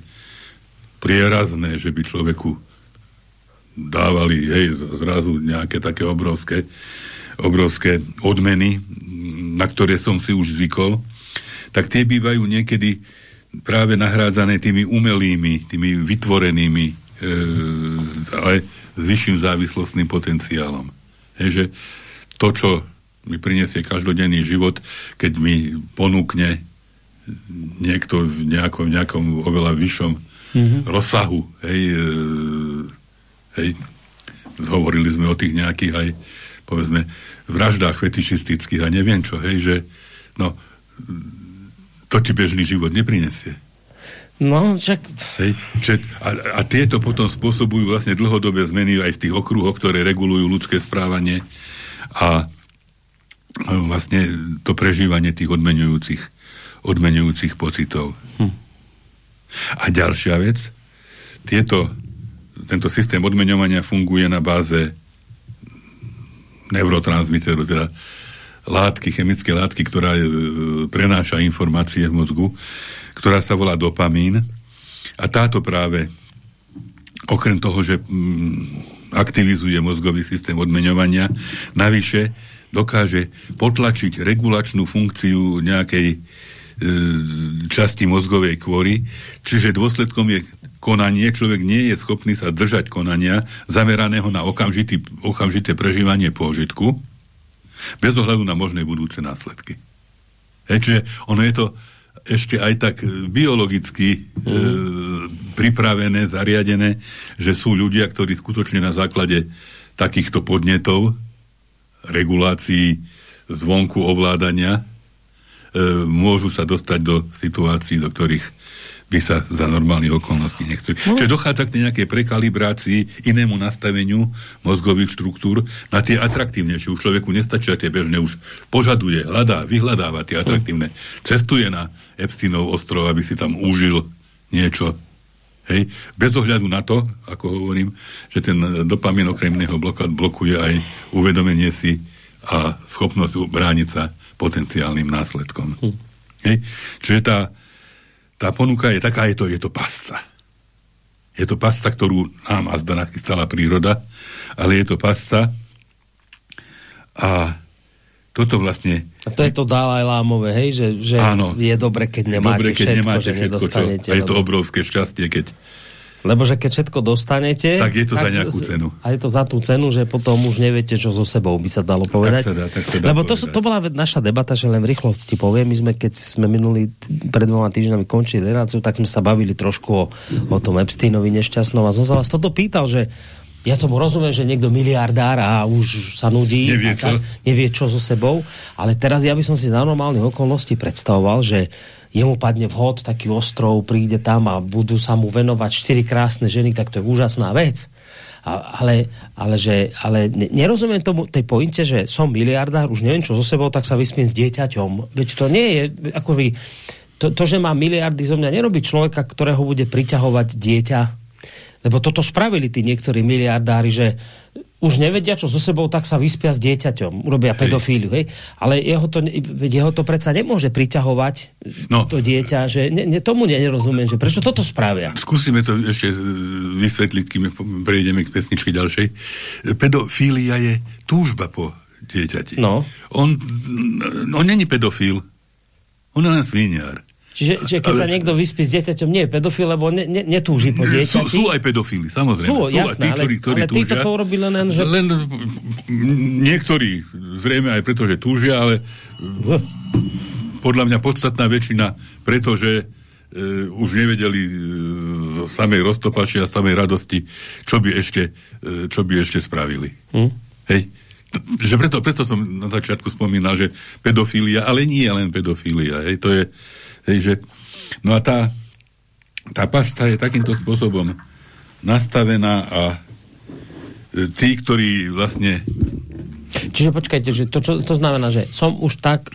prierazné, že by človeku dávali hej, zrazu nejaké také obrovské, obrovské odmeny, na ktoré som si už zvykol, tak tie bývajú niekedy práve nahrádzané tými umelými, tými vytvorenými, e, ale s vyšším závislostným potenciálom. Hej, že to, čo mi prinesie každodenný život, keď mi ponúkne niekto v nejakom, nejakom oveľa vyššom mm-hmm. rozsahu, hej, e, Hej. Hovorili sme o tých nejakých aj, povedzme, vraždách fetišistických a neviem čo, hej, že no, to ti bežný život neprinesie. No, však... Hej, že, a, a tieto potom spôsobujú vlastne dlhodobé zmeny aj v tých okruhoch, ktoré regulujú ľudské správanie a vlastne to prežívanie tých odmenujúcich, odmenujúcich pocitov. Hm. A ďalšia vec, tieto tento systém odmeňovania funguje na báze neurotransmiteru, teda látky, chemické látky, ktorá e, prenáša informácie v mozgu, ktorá sa volá dopamín. A táto práve, okrem toho, že mm, aktivizuje mozgový systém odmeňovania, navyše dokáže potlačiť regulačnú funkciu nejakej e, časti mozgovej kvory, čiže dôsledkom je konanie, človek nie je schopný sa držať konania zameraného na okamžitý, okamžité prežívanie pôžitku, bez ohľadu na možné budúce následky. Hej, čiže ono je to ešte aj tak biologicky mm. e, pripravené, zariadené, že sú ľudia, ktorí skutočne na základe takýchto podnetov, regulácií zvonku ovládania, e, môžu sa dostať do situácií, do ktorých by sa za normálnych okolností nechceli. No. Čiže dochádza k nejakej prekalibrácii, inému nastaveniu mozgových štruktúr na tie atraktívnejšie. Už človeku nestačia tie bežné, už požaduje, hľadá, vyhľadáva tie atraktívne. Cestuje na Epsteinov ostrov, aby si tam užil niečo. Hej? Bez ohľadu na to, ako hovorím, že ten dopamín okrem iného blokuje aj uvedomenie si a schopnosť brániť sa potenciálnym následkom. Hm. Hej? Čiže tá tá ponuka je taká, je to, je to pasca. Je to pasca, ktorú nám azda nachystala príroda, ale je to pasca a toto vlastne... A to je to Dalaj Lámové, hej? Že, že áno, je dobre, keď nemáte dobre, keď všetko, nemáte že všetko, nedostanete. Čo, a je to obrovské šťastie, keď lebo že keď všetko dostanete... Tak je to tak, za nejakú cenu. A je to za tú cenu, že potom už neviete, čo so sebou by sa dalo povedať. Tak sa dá, tak sa dá Lebo to, to bola naša debata, že len v rýchlosti poviem. My sme, keď sme minuli pred dvoma týždňami končili reláciu, tak sme sa bavili trošku o, o tom Epsteinovi nešťastnom a som sa vás toto pýtal, že ja tomu rozumiem, že niekto miliardár a už sa nudí nevie, tak, nevie čo so sebou, ale teraz ja by som si na normálnych okolností predstavoval, že jemu padne vhod, taký ostrov, príde tam a budú sa mu venovať štyri krásne ženy, tak to je úžasná vec. A, ale, ale, že, ale nerozumiem tomu tej pointe, že som miliardár, už neviem čo so sebou, tak sa vyspím s dieťaťom. Veď to nie je, ako by, to, to, že má miliardy zo mňa, nerobí človeka, ktorého bude priťahovať dieťa. Lebo toto spravili tí niektorí miliardári, že už nevedia, čo so sebou, tak sa vyspia s dieťaťom. Urobia hej. pedofíliu, hej? Ale jeho to, jeho to predsa nemôže priťahovať, no, to dieťa, že ne, ne, tomu nerozumiem, že prečo toto spravia. Skúsime to ešte vysvetliť, kým prejdeme k pesničke ďalšej. Pedofília je túžba po dieťati. No. On, on není pedofíl. On je len sviniar. Čiže, čiže keď ale, sa niekto vyspí s dieťaťom, nie je pedofil, lebo ne, ne, netúži po dieťati. Sú, sú aj pedofíli, samozrejme. Sú, sú jasné, tí, ktorí, ktorí ale, ale títo to urobili len, že... Len niektorí, zrejme aj preto, že túžia, ale podľa mňa podstatná väčšina, pretože e, už nevedeli e, z samej roztopači a samej radosti, čo by ešte, e, čo by ešte spravili. Hm? Hej? Že preto, preto som na začiatku spomínal, že pedofília, ale nie len pedofília. Hej? To je Hej, že, no a tá tá pasta je takýmto spôsobom nastavená a e, tí, ktorí vlastne Čiže počkajte, že to, čo, to znamená, že som už tak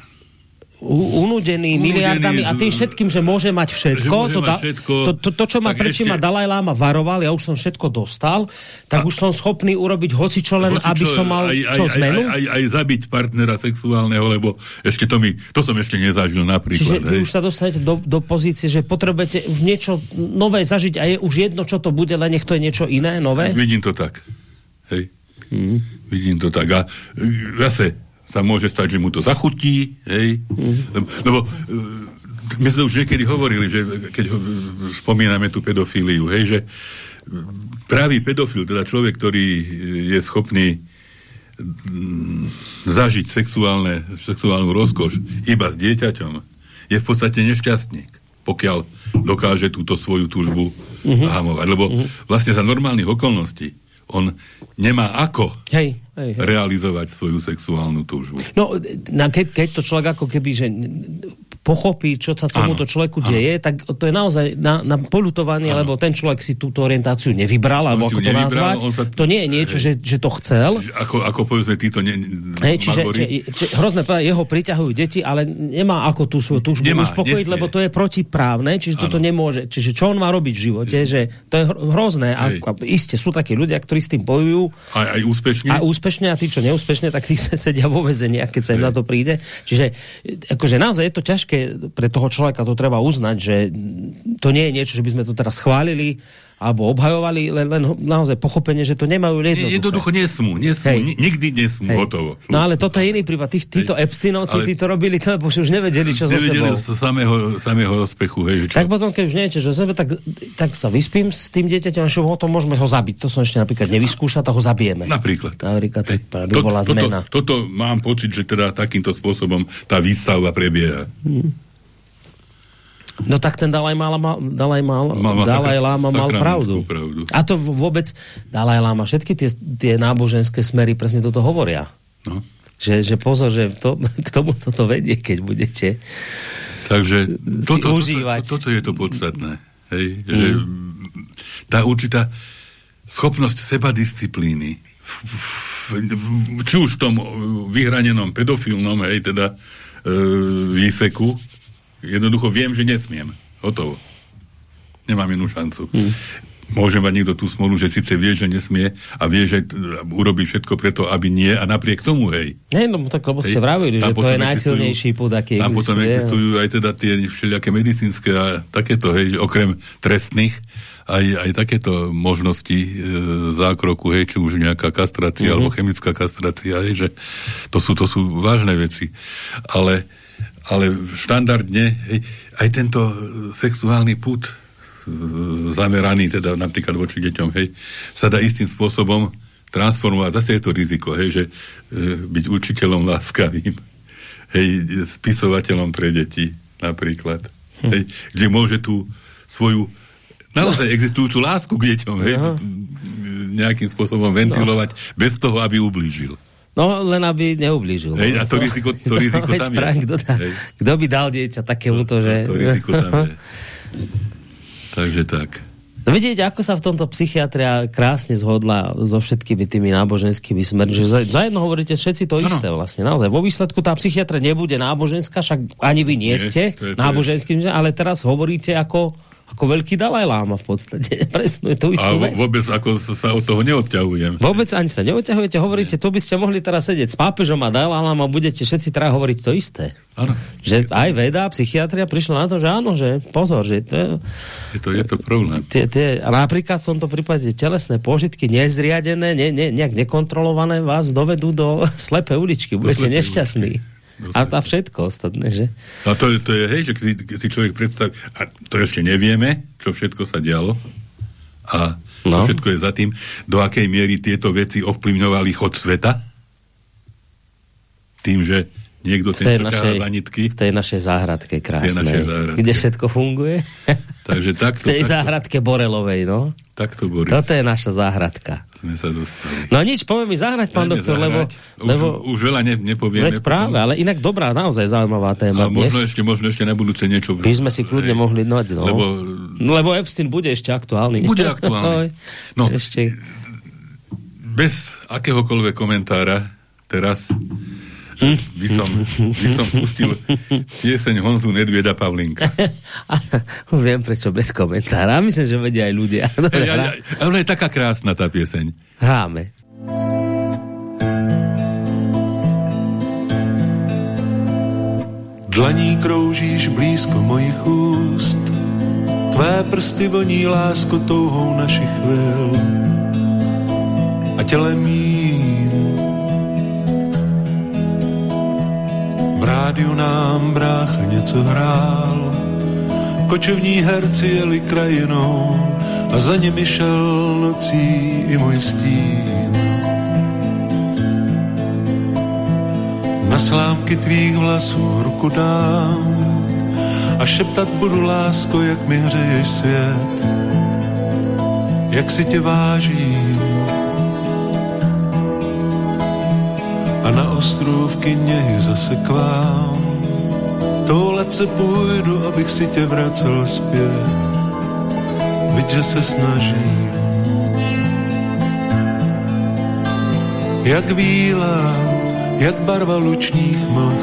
unúdený miliardami a tým všetkým, že môže mať všetko, môže to, mať da, všetko, to, to, to, čo ma prečím ma Dalaj Lama varoval, ja už som všetko dostal, tak A- už som schopný urobiť hocičo len, Hoci aby som mal aj, čo aj, zmenu. Aj, aj, aj zabiť partnera sexuálneho, lebo ešte to mi, to som ešte nezažil Čiže napríklad. vy hej. už sa dostanete do, do pozície, že potrebujete už niečo nové zažiť a je už jedno, čo to bude, len nech to je niečo iné, nové. Vidím to tak. Hej. Mhm. Vidím to tak. A e, zase sa môže stať, že mu to zachutí, hej. Mhm. Lebo, lebo e, my sme už niekedy hovorili, že keď ho, spomíname tú pedofíliu, hej, že právý pedofil, teda človek, ktorý je schopný mm, zažiť sexuálne, sexuálnu rozkoš iba s dieťaťom, je v podstate nešťastník, pokiaľ dokáže túto svoju túžbu Mhm. hamovať. Lebo vlastne za normálnych okolností on nemá ako Hej, hej, hej. realizovať svoju sexuálnu túžbu. No, na, keď, keď to človek ako keby, že pochopí, čo sa tomuto človeku áno. deje, tak to je naozaj na, na polutovanie, Áno. lebo ten človek si túto orientáciu nevybral, alebo ako to nazvať. sa- To nie je niečo, že, že to chcel. Ako, ako povedzme títo ne, Hej, čiže, čiže, čiže hrozné povedať, jeho priťahujú deti, ale nemá ako tú svoju túžbu Nemá, uspokojiť, nesmie. lebo to je protiprávne, čiže Áno. toto nemôže. Čiže čo on má robiť v živote, že to je hro- hrozné. A, Hej. a iste sú takí ľudia, ktorí s tým bojujú Aj, aj úspešne. a úspešne a tí, čo neúspešne, tak tí sedia vo vezení, keď sa im na to príde. Čiže e, akože naozaj je to ťažké pre toho človeka, to treba uznať, že to nie je niečo, že by sme to teraz chválili alebo obhajovali, len, len ho- naozaj pochopenie, že to nemajú jednoduché. jednoducho nesmú, nesmú, Hej. ni- nikdy nesmú, Hej. hotovo. No ale toto je iný prípad. Tí, títo Hej. Epsteinovci, Ale- tí to robili, lebo už nevedeli, čo so Nevedeli sebou. zo samého, samého rozpechu, hej, čo? Tak potom, keď už neviete, že sebe, tak, tak sa vyspím s tým dieťaťom, že potom môžeme ho zabiť. To som ešte napríklad nevyskúšal, tak ho zabijeme. Napríklad. Napríklad, to by bola zmena. Toto, toto mám pocit, že teda takýmto spôsobom tá výstavba prebieha. No tak ten Dalaj, mal, Dalaj, mal, mal Dalaj Lama mal pravdu. pravdu. A to vôbec Dalaj Lama, všetky tie, tie náboženské smery presne toto hovoria. No. Že, že pozor, že to, k tomu toto vedie, keď budete. Takže toto, toto, užívať. toto je to podstatné. Hej? Že mm. tá určitá schopnosť sebadisciplíny, v, v, v, či už v tom vyhranenom pedofilnom, hej, teda e, výseku, jednoducho viem, že nesmiem. Hotovo. Nemám inú šancu. Mm. Môže mať niekto tú smolu, že síce vie, že nesmie a vie, že urobí všetko preto, aby nie a napriek tomu, hej, Nie, no tak lebo ste vravili, že to je najsilnejší púd, aký Tam potom existujú aj teda tie všelijaké medicínske a takéto, hej, okrem trestných, aj, aj takéto možnosti e, zákroku, hej, či už nejaká kastrácia Mhm. alebo chemická kastrácia, hej, že to sú, to sú vážne veci. Ale, ale štandardne, hej, aj tento e, sexuálny put e, zameraný teda napríklad voči deťom, hej, sa dá istým spôsobom transformovať. Zase je to riziko, hej, že e, byť učiteľom láskavým, hej, spisovateľom pre deti napríklad, hm. hej, kde môže tú svoju naozaj existujúcu lásku k deťom, hej, Aha. nejakým spôsobom ventilovať no. bez toho, aby ublížil. No, len aby neublížil. Hej, no. a to riziko- to riziko veď tam je. práve, Kto, dá, kto by dal dieťa takémuto, že... To, to riziko tam je. Takže tak. No vidieť, ako sa v tomto psychiatria krásne zhodla so všetkými tými náboženskými smermi, že za, za jedno hovoríte všetci to Áno. isté vlastne. Naozaj, vo výsledku tá psychiatria nebude náboženská, však ani vy nie Nie, ste to to je- náboženským, ale teraz hovoríte ako, ako veľký Dalaj Láma v podstate. Presnú tú A istú vo- vec. vôbec ako sa od toho neodťahujem. Vôbec ani sa neoťahujete, hovoríte, tu by ste mohli teraz sedieť s pápežom a Dalaj Lama a budete všetci teda hovoriť to isté. Áno. Že aj veda, psychiatria prišla na to, že áno, že pozor, že to je, Je to, je to problém. tie, tie, a napríklad v tomto prípade telesné požitky nezriadené, ne, ne, nejak nekontrolované vás dovedú do slepej uličky. Budete nešťastní. uličky. A tá všetko ostatné, že? A to, je- to je, hej, že si, si človek predstaví, a to ešte nevieme, čo všetko sa dialo, a No. no. čo všetko je za tým, do akej miery tieto veci ovplyvňovali chod sveta, tým, že niekto ten našej, ťahá za nitky, v tej našej záhradke krásnej, našej záhradke. kde všetko funguje. Takže takto, v tej takto, záhradke Borelovej, no. takto, Boris, Toto je naša záhradka. sme sa dostali. No nič, poviem mi zahrať, pán Dajme doktor, lebo... zahrať. Už, lebo už veľa ne, nepovieme. veď práve, ale inak dobrá, naozaj zaujímavá téma A možno ešte, možno ešte na budúce niečo. By sme si kľudne mohli dať, no. Lebo No, lebo Epstein bude ešte aktuálny. Bude aktuálny. No. Ešte. bez akéhokoľvek komentára teraz by som, by som pustil pieseň Honzu Nedvieda Pavlinka. Viem, prečo bez komentára. A myslím, že vedia aj ľudia. Dobre, Ja, ja, ona je taká krásna tá pieseň. hráme. Dlaní kroužíš blízko mojich úst, tvé prsty voní lásko touhou našich chvil. A tělem mým v rádiu nám brácha něco hrál. Kočovní herci jeli krajinou a za nimi šel nocí i můj stín. Na slámky tvých vlasů ruku dám a šeptat budu lásko, jak mi hřeješ svět, jak si tě vážím. A na ostrůvky něhy zase k vám, toulet se půjdu, abych si tě vracel zpět. Víš, že se snažím. Jak víla, jak barva lučních mlh,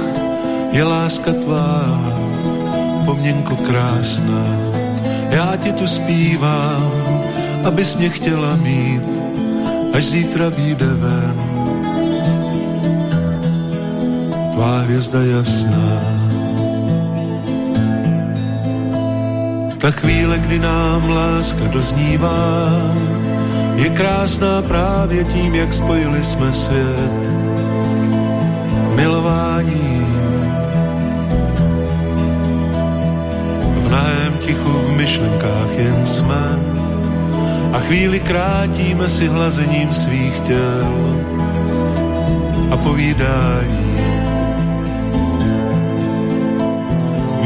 je láska tvá, poměnko krásná. Já ti tu zpívám, abys mě chtěla mít, až zítra vyjde ven. Tvá hvězda jasná. Ta chvíle, kdy nám láska doznívá, je krásná právě tím, jak spojili jsme svět. Milování v nahém tichu v myšlenkách jen jsme a chvíli krátíme si hlazením svých těl a povídání.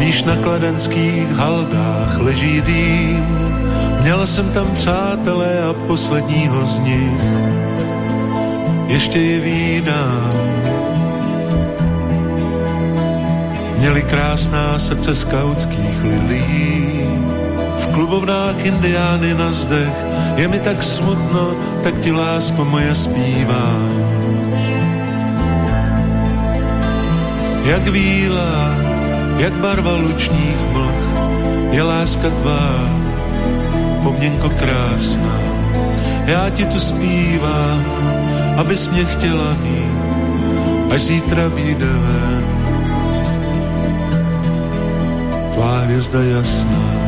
Víš, na kladenských haldách leží dým, měl jsem tam přátelé a posledního z nich. Ještě je vídám. Měli krásná srdce skautských lilí, v klubovnách indiány na zdech, je mi tak smutno, tak ti lásko moje zpívám. Jak víla, jak barva lučních mlh, je láska tvá, poměnko krásná. Já ti tu zpívám, abys mě chtěla mít, až zítra vyjde ven. Tvá hvězda jasná.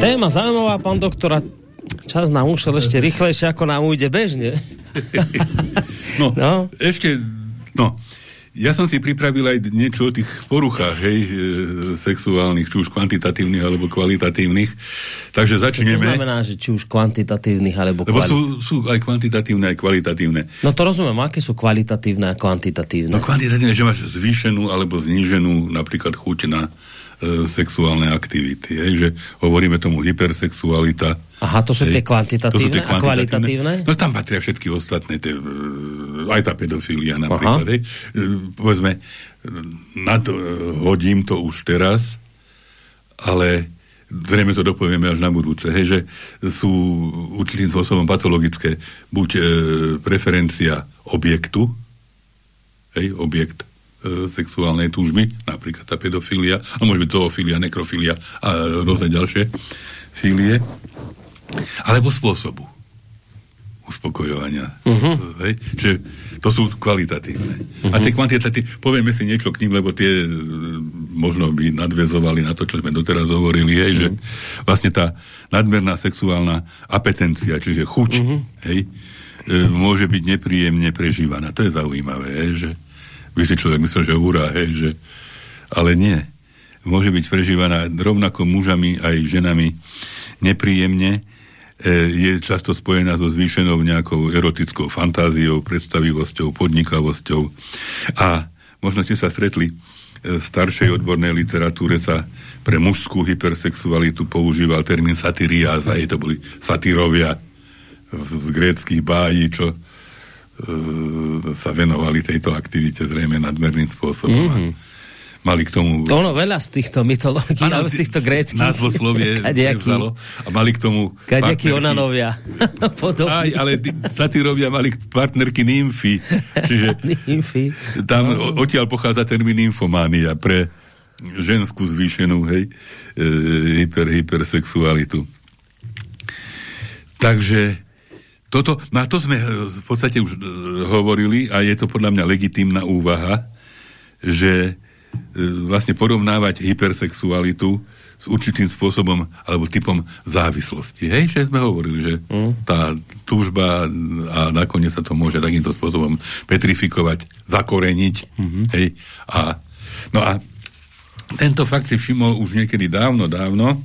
Téma zaujímavá, pán doktora. Čas nám ušiel ešte rýchlejšie, ako nám ujde bežne. No, No. ešte, no, ja som si pripravil aj niečo o tých poruchách, hej, e, sexuálnych, či už kvantitatívnych alebo kvalitatívnych. Takže začneme. znamená, že či už kvantitatívnych alebo Lebo kvalitatívnych? sú, sú aj kvantitatívne, aj kvalitatívne. No to rozumiem, aké sú kvalitatívne a kvantitatívne. No kvantitatívne, že máš zvýšenú alebo zníženú napríklad chuť na sexuálne aktivity. Hej, že hovoríme tomu hypersexualita. Aha, to sú Hej. tie kvantitatívne To sú tie a kvalitatívne? No tam patria všetky ostatné, tie, e, aj tá pedofilia napríklad. Hej. E, Povedzme, e, na to e, hodím to už teraz, ale zrejme to dopovieme až na budúce, hej, že sú určitým spôsobom patologické buď e, preferencia objektu, hej, objekt e, sexuálnej túžby, napríklad tá pedofilia, a môže byť zoofilia, nekrofilia a rôzne ďalšie filie, alebo spôsobu uspokojovania. Uh-huh. Hej? Čiže to sú kvalitatívne. Uh-huh. A tie kvantitatívne, povieme si niečo k ním, lebo tie e, možno by nadvezovali na to, čo sme doteraz hovorili, hej, uh-huh. že vlastne tá nadmerná sexuálna apetencia, čiže chuť, uh-huh. hej, e, môže byť nepríjemne prežívaná. To je zaujímavé, hej, že by si človek myslel, že hurá, hej, že... Ale nie. Môže byť prežívaná rovnako mužami aj ženami nepríjemne, e, je často spojená so zvýšenou nejakou erotickou fantáziou, predstavivosťou, podnikavosťou. A možno ste sa stretli, e, v staršej odbornej literatúre sa pre mužskú hypersexualitu používal termín satyriáza, to boli satyrovia z gréckých bájí, čo sa venovali tejto aktivite zrejme nadmerným spôsobom. Mm-hmm. Mali k tomu... Ono veľa z týchto mytológií, alebo z týchto gréckých. Názvoslovie vzalo. A mali k tomu... Kadejakí onanovia. Aj, ale satírovia mali partnerky nymfy. Čiže nymfy. tam no. odtiaľ pochádza termín nymfománia pre ženskú zvýšenú hej, e, hyper, hypersexualitu. Takže toto, na to sme eh, v podstate už eh, hovorili a je to podľa mňa legitímna úvaha, že eh, vlastne porovnávať hypersexualitu s určitým spôsobom alebo typom závislosti. Hej, že sme hovorili, že mm. tá túžba a nakoniec sa to môže takýmto spôsobom petrifikovať, zakoreniť. Mm-hmm. Hej, a, no a tento fakt si všimol už niekedy dávno, dávno,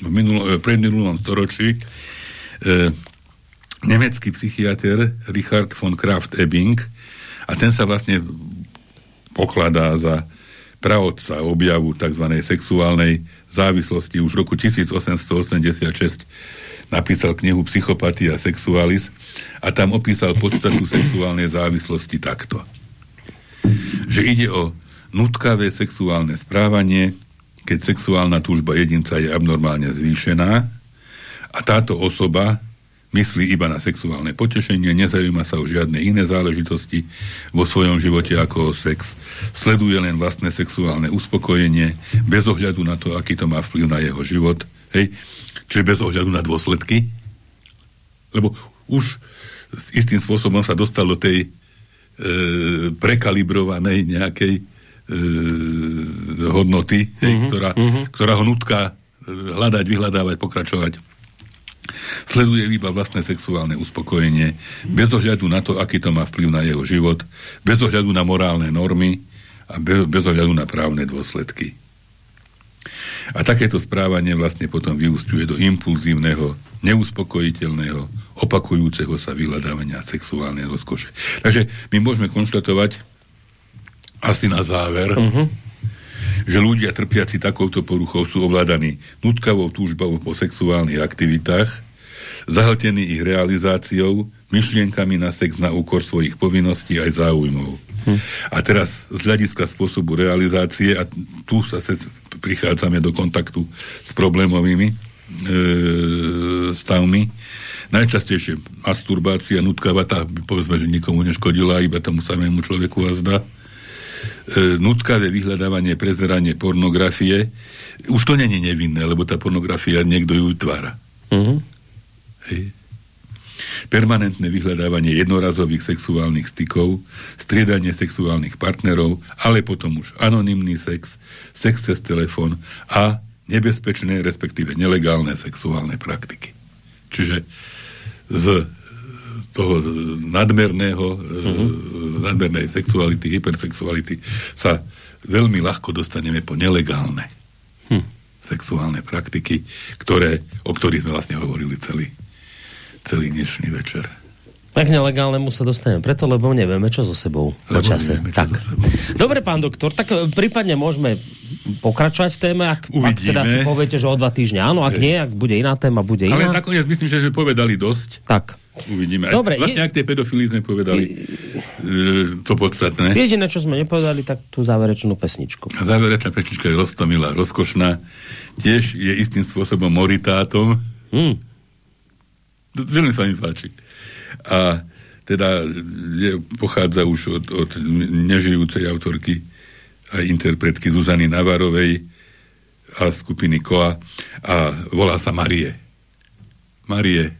v minulo, predminulom storočí, e, nemecký psychiatr Richard von Kraft-Ebing a ten sa vlastne pokladá za pravodca objavu tzv. sexuálnej závislosti. Už v roku 1886 napísal knihu Psychopatia sexualis a tam opísal podstatu sexuálnej závislosti takto. Že ide o nutkavé sexuálne správanie, keď sexuálna túžba jedinca je abnormálne zvýšená a táto osoba Myslí iba na sexuálne potešenie, nezaujíma sa o žiadne iné záležitosti vo svojom živote ako o sex. Sleduje len vlastné sexuálne uspokojenie, bez ohľadu na to, aký to má vplyv na jeho život. Hej? Čiže bez ohľadu na dôsledky. Lebo už s istým spôsobom sa dostal do tej e, prekalibrovanej nejakej e, hodnoty, hej, mm-hmm. ktorá, mm-hmm. ktorá ho nutká hľadať, vyhľadávať, pokračovať Sleduje iba vlastné sexuálne uspokojenie, bez ohľadu na to, aký to má vplyv na jeho život, bez ohľadu na morálne normy a bez, bez ohľadu na právne dôsledky. A takéto správanie vlastne potom vyústiuje do impulzívneho, neuspokojiteľného, opakujúceho sa vyhľadávania sexuálnej rozkoše. Takže my môžeme konštatovať asi na záver, uh-huh. Že ľudia trpiaci takouto poruchou sú ovládaní nutkavou túžbou po sexuálnych aktivitách zahltený ich realizáciou, myšlienkami na sex na úkor svojich povinností aj záujmov. Hm. A teraz z hľadiska spôsobu realizácie, a tu zase prichádzame do kontaktu s problémovými e, stavmi, najčastejšie masturbácia, nutkavá, tá povedzme, že nikomu neškodila, iba tomu samému človeku a zdá. E, nutkavé vyhľadávanie, prezeranie pornografie, už to není nevinné, lebo tá pornografia niekto ju utvára. Mm-hmm. Hej. Permanentné vyhľadávanie jednorazových sexuálnych stykov, striedanie sexuálnych partnerov, ale potom už anonymný sex, sex cez telefón a nebezpečné, respektíve nelegálne sexuálne praktiky. Čiže z toho nadmerného, mm-hmm. nadmernej sexuality, hypersexuality sa veľmi ľahko dostaneme po nelegálne hm. sexuálne praktiky, ktoré, o ktorých sme vlastne hovorili celý celý dnešný večer. Tak nelegálnemu sa dostaneme preto, lebo nevieme, čo so sebou po čase. Nevieme, tak. Sebou. Dobre, pán doktor, tak e, prípadne môžeme pokračovať v téme, ak, ak teda si poviete, že o dva týždňa áno, ak nie, ak bude iná téma, bude iná. Ale nakoniec myslím, že sme povedali dosť. Tak. Uvidíme. Dobre, vlastne, je... ak tej pedofílii sme povedali e, to podstatné. Jediné, čo sme nepovedali, tak tú záverečnú pesničku. A záverečná pesnička je roztomilá, rozkošná. Tiež je istým spôsobom moritátom. Hmm veľmi sa mi páči. A teda je, pochádza už od, od nežijúcej autorky a interpretky Zuzany Navarovej a skupiny Koa a volá sa Marie. Marie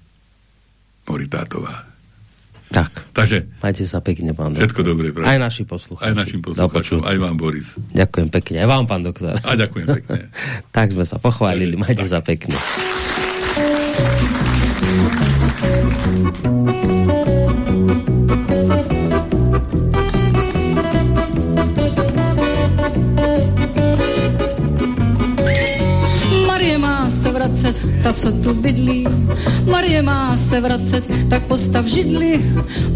Moritátová. Tak. Takže. Majte sa pekne, pán doktor. Všetko dobré. Práve. Aj naši poslucháči. Aj našim poslucháčom, aj vám, Boris. Ďakujem pekne. Aj vám, pán doktor. A ďakujem pekne. tak sme sa pochválili. Majte tak. sa pekne. Ta, co tu bydlí. Marie má se vracet, tak postav židli.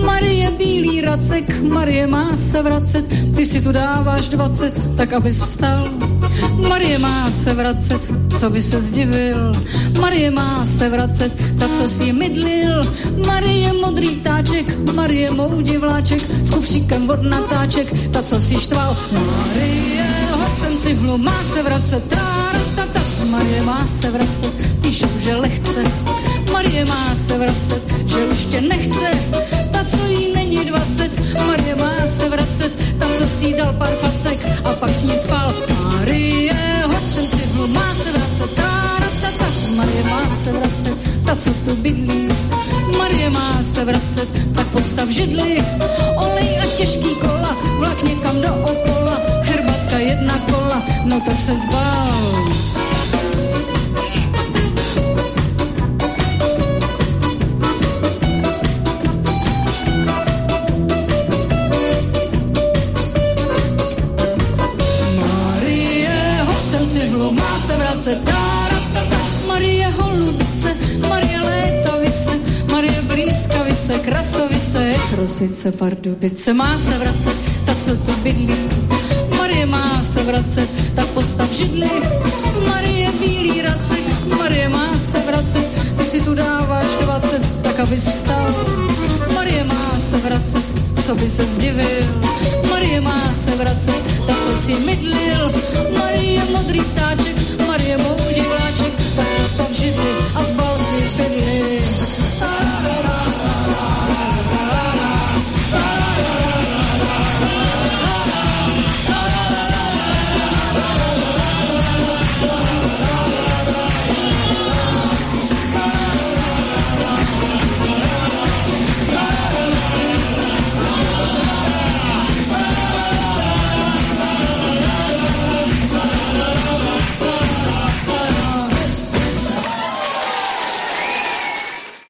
Marie bílý racek, Marie má se vracet, ty si tu dáváš dvacet, tak abys vstal. Marie má se vracet, co by se zdivil. Marie má se vracet, ta, co si mydlil. Marie modrý ptáček, Marie moudí vláček, s kufříkem od natáček, ta, co si štval. Marie, hostem cihlu, má se vracet, tráratata. Marie má se vracet, píšu, že lehce. Marie má se vracet, že už tě nechce, ta, co jí není dvacet. Marie má se vracet, ta, co si dal pár facek a pak s ní spal. Marie, hoď sem cihlu, má se vracet, tráratata. Marie má se vracet, ta, co tu bydlí. Marie má se vracet, tak postav židli, olej a těžký kola, vlak někam do okola, chrbatka jedna kola, no tak se zbal. Vracet, táratata. Marie holubice, Marie létavice, Marie blízkavice, krasovice, trosice, pardubice, má se vracet, ta, co tu bydlí. Marie má se vracet, tak postav židli. Marie bílý racek, Marie má se vracet, ty si tu dáváš dvacet, tak aby si stal. Marie má se vracet, co by se zdivil. Marie má se vracet, ta, co si mydlil. Marie modrý ptáček, Marie moudí vláček, tak postav židli a zbal